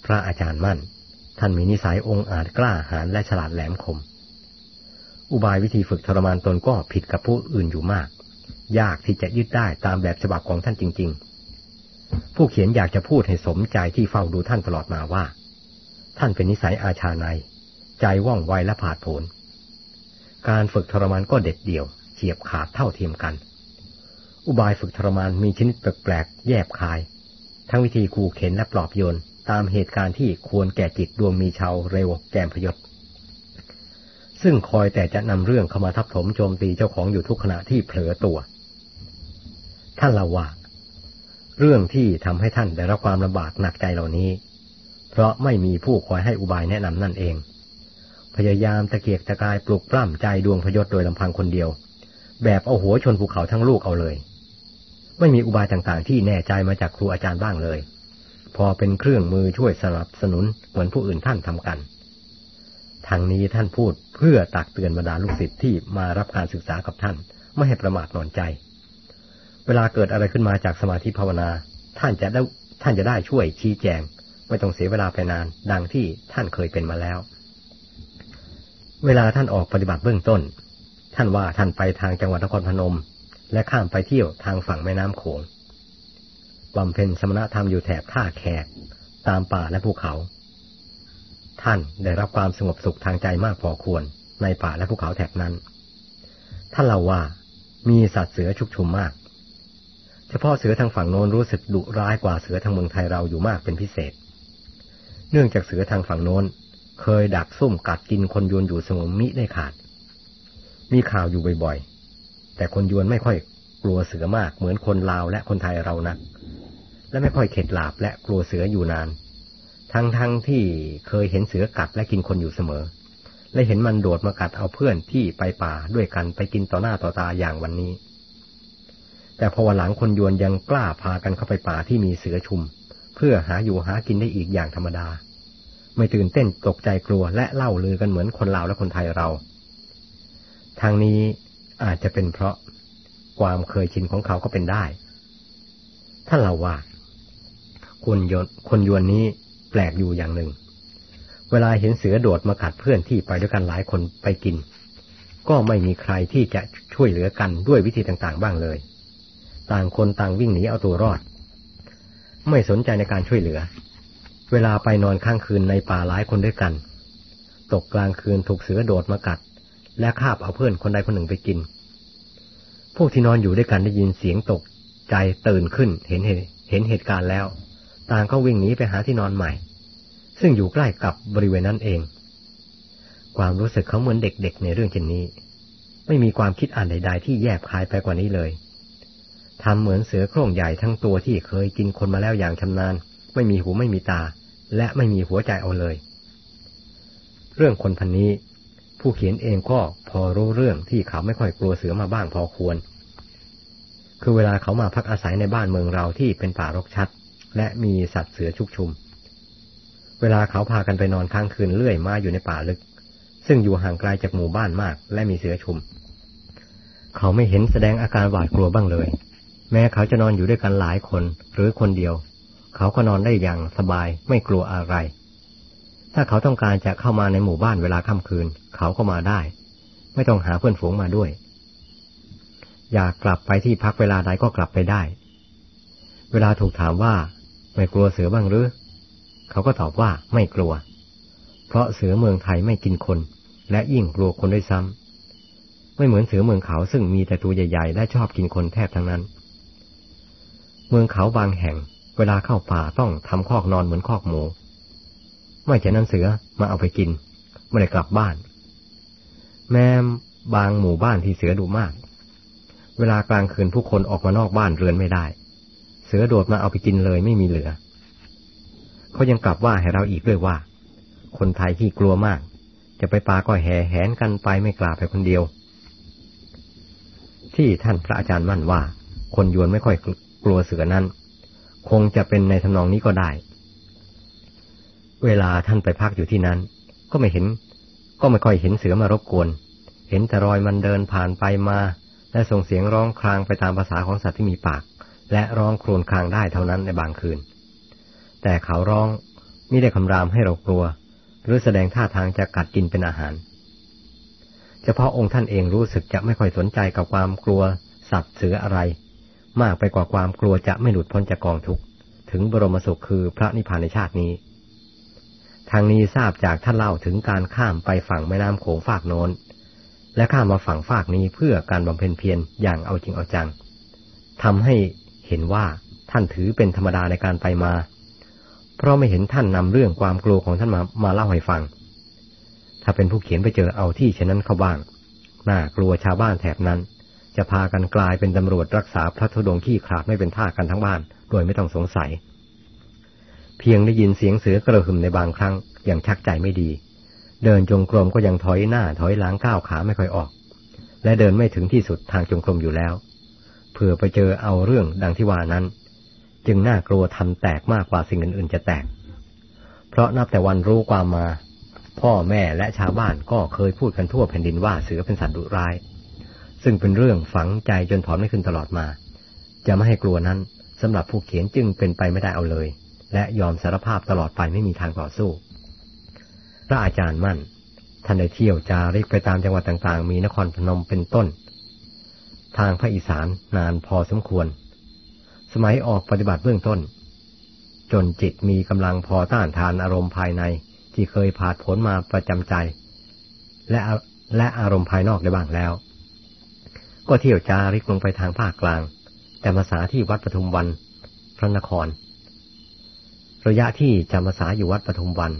S2: พระอาจารย์มั่น ท่านมีนิสัยองอาจกล้าหาญและฉลาดแหลมคม อุบายวิธีฝึกทรมานตนก็ผิดกับผู้อื่นอยู่มาก ยากที่จะยึดได้ตามแบบฉบับของท่านจริง ๆ ผู้เขียนอยากจะพูดให้สมใจที่เฝ้าดูท่านตลอดมาว่า ท่านเป็นนิสัยอาชาในใจว่องไวและผาดโผนการฝึกทรมานก็เด็ดเดี่ยวเฉียบขาดเท่าเทียมกัน อุบายฝึกทรมานมีชนิดแปลกๆแยบคาย ทั้งวิธีขู่เข็นและปลอบโยนตามเหตุการณ์ที่ควรแก่จิตดวงมีชาวเร็วแกมพยศซึ่งคอยแต่จะนำเรื่องเข้ามาทับถมโจมตีเจ้าของอยู่ทุกขณะที่เผลอตัว ท่านเล่าว่าเรื่องที่ทำให้ท่านได้รับความลำบากหนักใจเหล่านี้ เพราะไม่มีผู้คอยให้อุบายแนะนำนั่นเอง พยายามตะเกียกตะกายปลุกปล้ำใจดวงพยศโดยลำพังคนเดียว แบบเอาหัวชนภูเขาทั้งลูกเอาเลย ไม่มีอุบายต่างๆ ที่แน่ใจมาจากครูอาจารย์บ้างเลย พอเป็นเครื่องมือช่วยสนับสนุนเหมือนผู้อื่นท่านทำกันทางนี้ท่านพูดเพื่อตักเตือนบรรดาลูกศิษย์ที่มารับการศึกษากับท่าน ไม่ให้ประมาทนอนใจ เวลาเกิดอะไรขึ้นมาจากสมาธิภาวนา ท่านจะได้ท่านจะได้ช่วยชี้แจง ไม่ต้องเสียเวลาไปนาน ดังที่ท่านเคยเป็นมาแล้ว เวลาท่านออกปฏิบัติเบื้องต้น ท่านว่าท่านไปทางจังหวัดนครพนม และข้ามไปเที่ยวทางฝั่งแม่น้ำโขงบำเพ็ญสมณธรรมอยู่แถบท่าแขก ตามป่าและภูเขา ท่านได้รับความสงบสุขทางใจมากพอควรในป่าและภูเขาแถบนั้น ท่านเล่าว่ามีสัตว์เสือชุกชุมมาก เฉพาะเสือทางฝั่งโน้นรู้สึกดุร้ายกว่าเสือทางเมืองไทยเราอยู่มากเป็นพิเศษ เนื่องจากเสือทางฝั่งโน้น เคยดักซุ่มกัดกินคนยวนอยู่เสมอมิได้ขาด มีข่าวอยู่บ่อยๆ แต่คนยวนไม่ค่อยกลัวเสือมากเหมือนคนลาวและคนไทยเรานะและไม่ค่อยเข็ดหลาบและกลัวเสืออยู่นาน ทั้งๆทที่เคยเห็นเสือกัดและกินคนอยู่เสมอ และเห็นมันโดดมากัดเอาเพื่อนที่ไปป่าด้วยกันไปกินต่อหน้าต่อตาอย่างวันนี้ แต่พอวันหลังคนยวนยังกล้าพากันเข้าไปป่าที่มีเสือชุม เพื่อหาอยู่หากินได้อีกอย่างธรรมดา ไม่ตื่นเต้นตกใจกลัวและเล่าลือกันเหมือนคนลาวและคนไทยเรา ทางนี้อาจจะเป็นเพราะความเคยชินของเขาก็เป็นได้ ถ้าเราว่า คนยวนคนยวนนี้แปลกอยู่อย่างหนึ่ง เวลาเห็นเสือโดดมากัดเพื่อนที่ไปด้วยกันหลายคนไปกิน ก็ไม่มีใครที่จะช่วยเหลือกันด้วยวิธีต่างๆ บ้างเลย ต่างคนต่างวิ่งหนีเอาตัวรอด ไม่สนใจในการช่วยเหลือ เวลาไปนอนข้างคืนในป่าหลายคนด้วยกัน ตกกลางคืนถูกเสือโดดมากัด และคาบเอาเพื่อนคนใดคนหนึ่งไปกิน พวกที่นอนอยู่ด้วยกันได้ยินเสียงตกใจตื่นขึ้นเห็นเห็นเหตุการณ์แล้ว ต่างก็วิ่งหนีไปหาที่นอนใหม่ ซึ่งอยู่ใกล้กับบริเวณนั้นเอง ความรู้สึกเขาเหมือนเด็กๆในเรื่องเช่นนี้ ไม่มีความคิดอ่านใด ๆ ที่แยบคายไปกว่านี้เลย ทำเหมือนเสือโคร่งใหญ่ทั้งตัวที่เคยกินคนมาแล้วอย่างชำนาญ ไม่มีหูไม่มีตา และไม่มีหัวใจเอาเลย เรื่องคนพันนี้ ผู้เขียนเองก็พอรู้เรื่องที่เขาไม่ค่อยกลัวเสือมาบ้างพอควร คือเวลาเขามาพักอาศัยในบ้านเมืองเราที่เป็นป่ารกชัด และมีสัตว์เสือชุกชุม เวลาเขาพากันไปนอนค้างคืนเลื่อยมาอยู่ในป่าลึก ซึ่งอยู่ห่างไกลจากหมู่บ้านมาก และมีเสือชุม เขาไม่เห็นแสดงอาการหวาดกลัวบ้างเลย แม้เขาจะนอนอยู่ด้วยกันหลายคนหรือคนเดียว เขาก็นอนได้อย่างสบายไม่กลัวอะไร ถ้าเขาต้องการจะเข้ามาในหมู่บ้านเวลาค่ำคืน เขาก็มาได้ ไม่ต้องหาเพื่อนฝูงมาด้วย อยากกลับไปที่พักเวลาใดก็กลับไปได้ เวลาถูกถามว่า ไม่กลัวเสือบ้างหรือ เขาก็ตอบว่าไม่กลัว เพราะเสือเมืองไทยไม่กินคน และยิ่งกลัวคนด้วยซ้ำไม่เหมือนเสือเมืองเขาซึ่งมีแต่ตัวใหญ่ๆและชอบกินคนแทบทั้งนั้น เมืองเขาบางแห่ง เวลาเข้าป่าต้องทำคอกนอนเหมือนคอกหมู ไม่ฉะนั้นเสือมาเอาไปกิน ไม่ได้กลับบ้าน แม้บางหมู่บ้านที่เสือดุมาก เวลากลางคืนผู้คนออกมานอกบ้านเรือนไม่ได้ เสือโดดมาเอาไปกินเลยไม่มีเหลือ เขายังกลับว่าให้เราอีกด้วยว่า คนไทยที่กลัวมาก จะไปป่าก็แห่แหนกันไปไม่กล้าไปคนเดียว ที่ท่านพระอาจารย์มั่นว่า คนยวนไม่ค่อย กลัวเสือนั้น คงจะเป็นในทำนองนี้ก็ได้ เวลาท่านไปพักอยู่ที่นั้น ก็ไม่เห็น ก็ไม่ค่อยเห็นเสือมารบกวน เห็นแต่รอยมันเดินผ่านไปมา และส่งเสียงร้องครางไปตามภาษาของสัตว์ที่มีปาก และร้องครวญครางได้เท่านั้นในบางคืน แต่เขาร้องไม่ได้คำรามให้เรากลัว หรือแสดงท่าทางจะกัดกินเป็นอาหารเฉพาะองค์ท่านเองรู้สึกจะไม่ค่อยสนใจกับความกลัวสัตว์เสืออะไร มากไปกว่าความกลัวจะไม่หลุดพ้นจากกองทุกข์ถึงบรมสุขคือพระนิพพานในชาตินี้ ทางนี้ทราบจากท่านเล่าถึงการข้ามไปฝั่งแม่น้ำโขงฝากโน้น และข้ามมาฝั่งฝากนี้เพื่อการบำเพ็ญเพียรอย่างเอาจริงเอาจังทำให้เห็นว่าท่านถือเป็นธรรมดาในการไปมา เพราะไม่เห็นท่านนำเรื่องความกลัวของท่านมามาเล่าให้ฟัง ถ้าเป็นผู้เขียนไปเจอเอาที่เช่นนั้นเข้าบ้าง น่ากลัวชาวบ้านแถบนั้น จะพากันกลายเป็นตำรวจรักษาพระธุดงขี้ขาดไม่เป็นท่ากันทั้งบ้าน โดยไม่ต้องสงสัย เพียงได้ยินเสียงเสือกระหึ่มในบางครั้งอย่างชักใจไม่ดี เดินจงกรมก็ยังถอยหน้าถอยหลังก้าวขาไม่ค่อยออก และเดินไม่ถึงที่สุดทางจงกรมอยู่แล้วเผื่อไปเจอเอาเรื่องดังที่ว่านั้น จึงน่ากลัวทำแตกมากกว่าสิ่งอื่นๆจะแตก เพราะนับแต่วันรู้ความมา พ่อแม่และชาวบ้านก็เคยพูดกันทั่วแผ่นดินว่าเสือเป็นสัตว์ดุร้าย ซึ่งเป็นเรื่องฝังใจจนถอนไม่ขึ้นตลอดมา จะไม่ให้กลัวนั้นสำหรับผู้เขียนจึงเป็นไปไม่ได้เอาเลย และยอมสารภาพตลอดไปไม่มีทางต่อสู้ พระอาจารย์มั่น ท่านได้เที่ยวจาริกไปตามจังหวัดต่างๆ มีนครพนมเป็นต้น ทางภาคอีสานนานพอสมควร สมัยออกปฏิบัติเบื้องต้น จนจิตมีกำลังพอต้านทานอารมณ์ภายในที่เคยผ่านผลมาประจำใจ และและอารมณ์ภายนอกได้บ้างแล้ว ก็เที่ยวจาริกลงไปทางภาคกลาง แต่มาสาที่วัดปทุมวัน พระนคร ระยะที่จำมาสาอยู่วัดปทุมวัน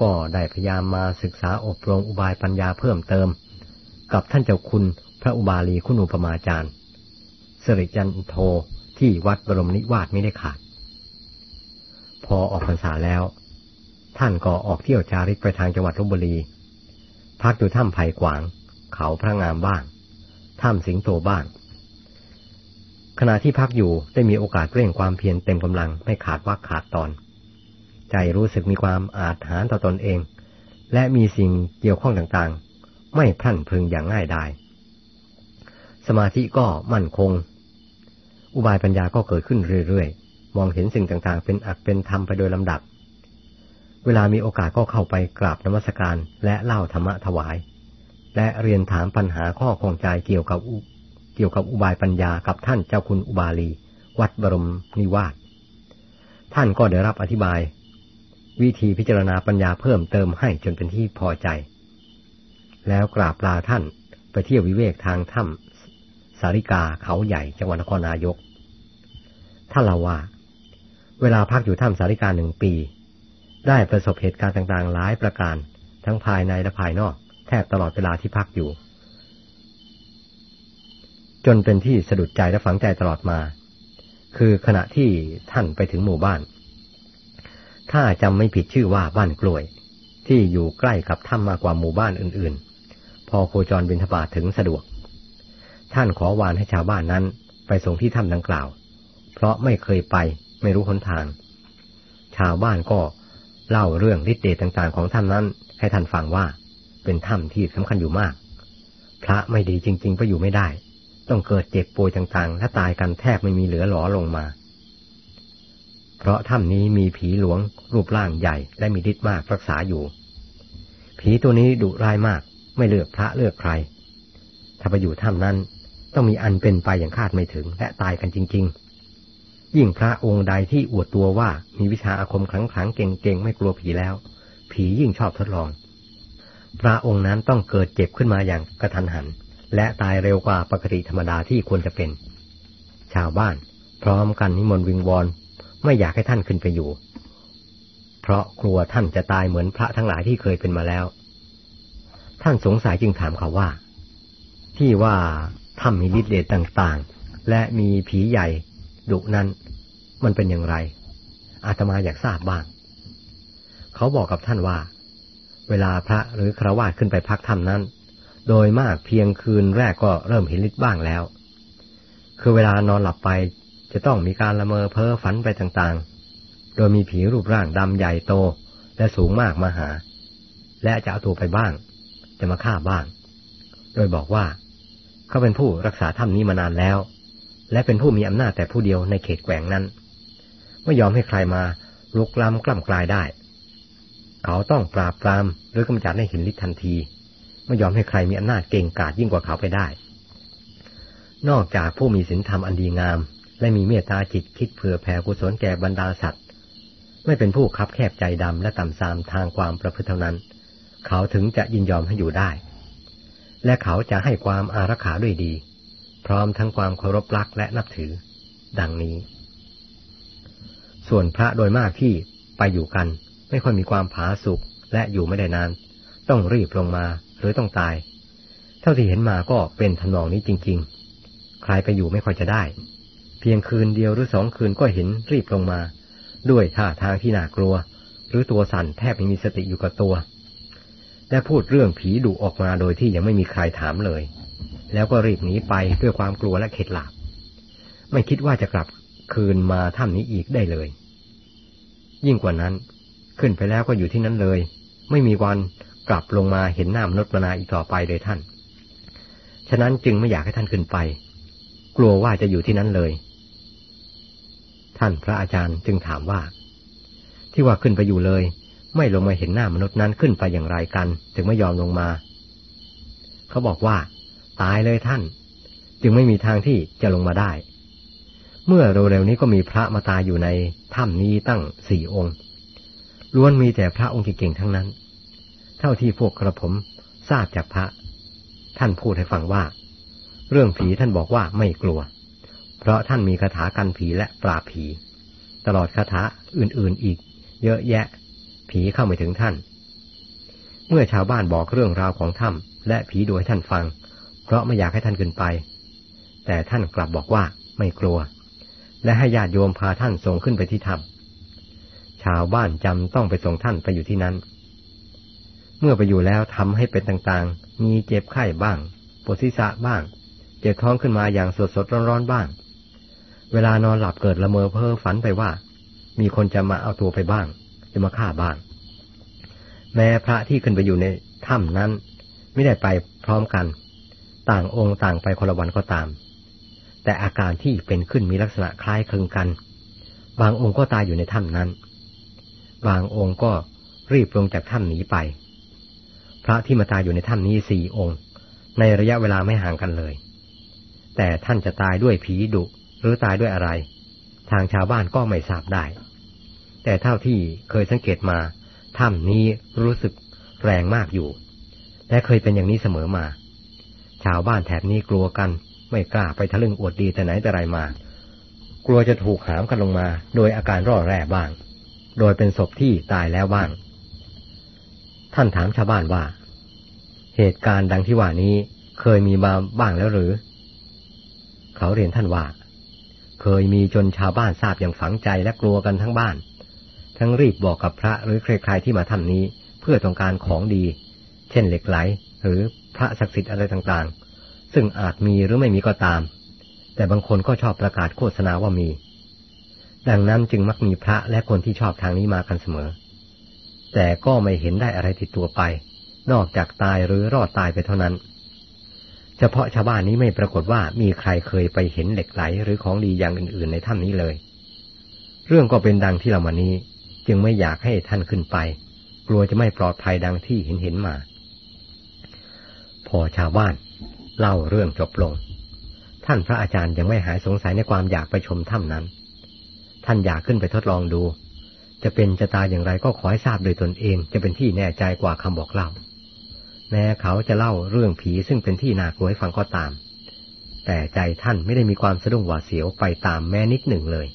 S2: ก็ได้พยายามมาศึกษาอบรมอุบายปัญญาเพิ่มเติม กับท่านเจ้าคุณพระอุบาลีคุณอุปมาจารย์สริจันโทที่วัดบรมนิวาสไม่ได้ขาด พอออกพรรษาแล้ว ท่านก็ออกเที่ยวจาริกไปทางจังหวัดลบบุรี พักอยู่ถ้ำไผ่ขวาง เขาพระงามบ้าง ถ้ำสิงโตบ้างขณะที่พักอยู่ได้มีโอกาสเร่งความเพียรเต็มกำลังไม่ขาดวักขาดตอน ใจรู้สึกมีความอาถรรพ์ต่อตอนเอง และมีสิ่งเกี่ยวข้องต่างๆ ไม่พลั่นพึงอย่างง่ายได้สมาธิก็มั่นคง อุบายปัญญาก็เกิดขึ้นเรื่อยๆ มองเห็นสิ่งต่างๆ เป็นอักเป็นธรรมไปโดยลำดับ เวลามีโอกาสก็เข้าไปกราบนมัสการและเล่าธรรมะถวาย และเรียนถามปัญหาข้อข้องใจเกี่ยวกับเกี่ยวกับอุบายปัญญากับท่านเจ้าคุณอุบาลี วัดบรมนิวาสท่านก็ได้รับอธิบาย วิธีพิจารณาปัญญาเพิ่มเติมให้จนเป็นที่พอใจ แล้วกราบลาท่านไปเที่ยววิเวกทางถ้ำสาริกาเขาใหญ่จังหวัดนครนายก ท่านเล่าว่า เวลาพักอยู่ถ้ำสาริกาหนึ่งปี ได้ประสบเหตุการณ์ต่างๆ หลายประการ ทั้งภายในและภายนอก บตลอดเวลาที่พักอยู่ จนเป็นที่สะดุดใจและฝังใจตลอดมา คือขณะที่ท่านไปถึงหมู่บ้าน ถ้าจำไม่ผิดชื่อว่าบ้านกล้วย ที่อยู่ใกล้กับถ้ำมากกว่าหมู่บ้านอื่นๆ พอโคจรบินทบาทถึงสะดวก ท่านขอวานให้ชาวบ้านนั้นไปส่งที่ถ้ำดังกล่าว เพราะไม่เคยไปไม่รู้หนทาง ชาวบ้านก็เล่าเรื่องฤทธิ์เดชต่างๆ ของถ้ำนั้นให้ท่านฟังว่า เป็นถ้ำที่สำคัญอยู่มาก พระไม่ดีจริง ๆ ก็อยู่ไม่ได้ ต้องเกิดเจ็บป่วยต่างๆ และตายกันแทบไม่มีเหลือหลอลงมา เพราะถ้ำนี้มีผีหลวง รูปร่างใหญ่ และมีฤทธิ์มากรักษาอยู่ ผีตัวนี้ดุร้ายมาก ไม่เลือกพระเลือกใคร ถ้าไปอยู่ถ้ำนั้น ต้องมีอันเป็นไปอย่างคาดไม่ถึงและตายกันจริง ๆยิ่งพระองค์ใดที่อวดตัวว่ามีวิชาอาคมขลังๆเก่งๆ ไม่กลัวผีแล้ว ผียิ่งชอบทดลอง พระองค์นั้นต้องเกิดเจ็บขึ้นมาอย่างกระทันหัน และตายเร็วกว่าปกติธรรมดาที่ควรจะเป็น ชาวบ้าน พร้อมกันนิมนต์วิงวอนไม่อยากให้ท่านขึ้นไปอยู่ เพราะกลัวท่านจะตายเหมือนพระทั้งหลายที่เคยเป็นมาแล้ว ท่านสงสัยจึงถามเขาว่า ที่ว่าถ้ำมีฤทธิ์เดชต่างๆ และมีผีใหญ่ดุนั้น มันเป็นอย่างไร อาตมาอยากทราบบ้าง เขาบอกกับท่านว่า เวลาพระหรือครวาสขึ้นไปพักถ้ำนั้น โดยมากเพียงคืนแรกก็เริ่มเห็นฤทธิ์บ้างแล้ว คือเวลานอนหลับไปจะต้องมีการละเมอเพ้อฝันไปต่างๆ โดยมีผีรูปร่างดำใหญ่โตและสูงมากมาหา และจะเอาตัวไปบ้าง จะมาฆ่าบ้าง โดยบอกว่า เขาเป็นผู้รักษาถ้ำนี้มานานแล้ว และเป็นผู้มีอำนาจแต่ผู้เดียวในเขตแกว่งนั้น ไม่ยอมให้ใครมาลุกล้ำกล้ำกลายได้ เขาต้องปราบปรามหรือกำจัดให้เห็นฤทธิ์ทันที ไม่ยอมให้ใครมีอำนาจเก่งกาจยิ่งกว่าเขาไปได้ นอกจากผู้มีศีลธรรมอันดีงาม และมีเมตตาจิตคิดเผื่อแผ่กุศลแก่บรรดาสัตว์ ไม่เป็นผู้คับแคบใจดำและต่ำซามทางความประพฤติเท่านั้น เขาถึงจะยินยอมให้อยู่ได้ และเขาจะให้ความอารักขาด้วยดี พร้อมทั้งความเคารพรักและนับถือ ดังนี้ ส่วนพระโดยมากที่ไปอยู่กัน ไม่ค่อยมีความผาสุกและอยู่ไม่ได้นาน ต้องรีบลงมาหรือต้องตาย เท่าที่เห็นมาก็เป็นทำนองนี้จริง ๆ ใครไปอยู่ไม่ค่อยจะได้ เพียงคืนเดียวหรือสองคืนก็เห็นรีบลงมา ด้วยท่าทางที่น่ากลัว หรือตัวสั่นแทบไม่มีสติอยู่กับตัวและพูดเรื่องผีดุออกมาโดยที่ยังไม่มีใครถามเลย แล้วก็รีบหนีไปด้วยความกลัวและเข็ดหลาบไม่คิดว่าจะกลับคืนมาถ้ำนี้อีกได้เลย ยิ่งกว่านั้น ขึ้นไปแล้วก็อยู่ที่นั้นเลย ไม่มีวันกลับลงมาเห็นหน้ามนุษย์มนาอีกต่อไปเลยท่าน ฉะนั้นจึงไม่อยากให้ท่านขึ้นไป กลัวว่าจะอยู่ที่นั้นเลย ท่านพระอาจารย์จึงถามว่า ที่ว่าขึ้นไปอยู่เลย ไม่ลงมาเห็นหน้ามนุษย์นั้นขึ้นไปอย่างไรกัน ถึงไม่ยอมลงมา เขาบอกว่า ตายเลยท่าน จึงไม่มีทางที่จะลงมาได้ เมื่อเร็วๆนี้ก็มีพระมาตายอยู่ในถ้ำนี้ตั้งสี่องค์ ล้วนมีแต่พระองค์เก่งๆทั้งนั้น เท่าที่พวกกระผมทราบจากพระ ท่านพูดให้ฟังว่า เรื่องผีท่านบอกว่าไม่กลัว เพราะท่านมีคาถากันผีและปราบผี ตลอดคาถาอื่นๆอีก เยอะแยะ ผีเข้าไม่ถึงท่าน เมื่อชาวบ้านบอกเรื่องราวของถ้ำและผีโดยท่านฟัง เพราะไม่อยากให้ท่านขึ้นไป แต่ท่านกลับบอกว่าไม่กลัว และให้ญาติโยมพาท่านส่งขึ้นไปที่ถ้ำ ชาวบ้านจำต้องไปส่งท่านไปอยู่ที่นั้น เมื่อไปอยู่แล้วทำให้เป็นต่างๆ มีเจ็บไข้บ้าง ปวดศีรษะบ้าง เจ็บท้องขึ้นมาอย่างสดสดร้อนๆบ้าง เวลานอนหลับเกิดละเมอเพ้อฝันไปว่า มีคนจะมาเอาตัวไปบ้าง จะมาฆ่าบ้าง แม้พระที่ขึ้นไปอยู่ในถ้ำนั้น ไม่ได้ไปพร้อมกัน ต่างองค์ต่างไปคนละวันก็ตาม แต่อาการที่เป็นขึ้นมีลักษณะคล้ายคลึงกัน บางองค์ก็ตายอยู่ในถ้ำนั้น บางองค์ก็รีบลงจากถ้ำหนีไป พระที่มาตายอยู่ในถ้ำนี้สี่องค์ ในระยะเวลาไม่ห่างกันเลย แต่ท่านจะตายด้วยผีดุหรือตายด้วยอะไร ทางชาวบ้านก็ไม่ทราบได้ แต่เท่าที่เคยสังเกตมาถ้ำนี้รู้สึกแรงมากอยู่ และเคยเป็นอย่างนี้เสมอมา ชาวบ้านแถบนี้กลัวกัน ไม่กล้าไปทะลึ่งอวดดีแต่ไหนแต่ไรมา กลัวจะถูกหามกันลงมา โดยอาการร่อแร่บ้าง โดยเป็นศพที่ตายแล้วบ้าง ท่านถามชาวบ้านว่า เหตุการณ์ดังที่ว่านี้เคยมีมาบ้างแล้วหรือ เขาเรียนท่านว่า เคยมีจนชาวบ้านทราบอย่างฝังใจและกลัวกันทั้งบ้าน ทั้งรีบบอกกับพระหรือใครๆที่มาทำนี้เพื่อต้องการของดี เช่นเหล็กไหล หรือพระศักดิ์สิทธิ์อะไรต่างๆ ซึ่งอาจมีหรือไม่มีก็ตาม แต่บางคนก็ชอบประกาศโฆษณาว่ามี ดังนั้นจึงมักมีพระและคนที่ชอบทางนี้มากันเสมอ แต่ก็ไม่เห็นได้อะไรติดตัวไป นอกจากตายหรือรอดตายไปเท่านั้น เฉพาะชาวบ้านนี้ไม่ปรากฏว่ามีใครเคยไปเห็นเหล็กไหลหรือของดีอย่างอื่นๆในถ้ำนี้เลย เรื่องก็เป็นดังที่เรามานี้ จึงไม่อยากให้ท่านขึ้นไป กลัวจะไม่ปลอดภัยดังที่เห็นเห็นมา พอชาวบ้านเล่าเรื่องจบลง ท่านพระอาจารย์ยังไม่หายสงสัยในความอยากไปชมถ้ำนั้น ท่านอยากขึ้นไปทดลองดู จะเป็นจะตายอย่างไรก็ขอให้ทราบโดยตนเอง จะเป็นที่แน่ใจกว่าคำบอกเล่า แม้เขาจะเล่าเรื่องผีซึ่งเป็นที่น่ากลัวให้ฟังก็ตาม แต่ใจท่านไม่ได้มีความสะดุ้งหวาดเสียวไปตามแม้นิดหนึ่งเลย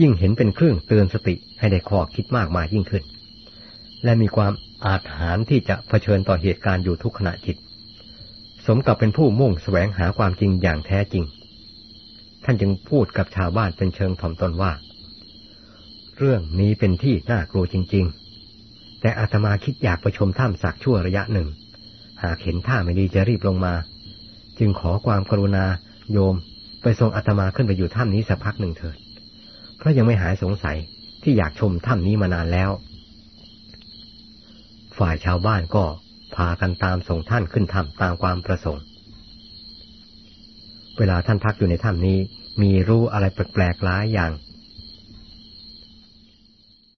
S2: ยิ่งเห็นเป็นเครื่องเตือนสติให้ได้ข้อคิดมากมายยิ่งขึ้น และมีความอาจหารที่จะเผชิญต่อเหตุการณ์อยู่ทุกขณะจิต สมกับเป็นผู้มุ่งแสวงหาความจริงอย่างแท้จริง ท่านจึงพูดกับชาวบ้านเป็นเชิงถ่อมตนว่า เรื่องนี้เป็นที่น่ากลัวจริง ๆ แต่อาตมาคิดอยากไปชมถ้ำสักชั่วระยะหนึ่ง หากเห็นท่าไม่ดีจะรีบลงมา จึงขอความกรุณาโยมไปส่งอาตมาขึ้นไปอยู่ถ้ำนี้สักพักหนึ่งเถิด เพราะยังไม่หายสงสัยที่อยากชมถ้ำนี้มานานแล้ว ฝ่ายชาวบ้านก็พากันตามส่งท่านขึ้นถ้ำตามความประสงค์ เวลาท่านพักอยู่ในถ้ำนี้ มีรู้อะไรแปลกๆหลายอย่าง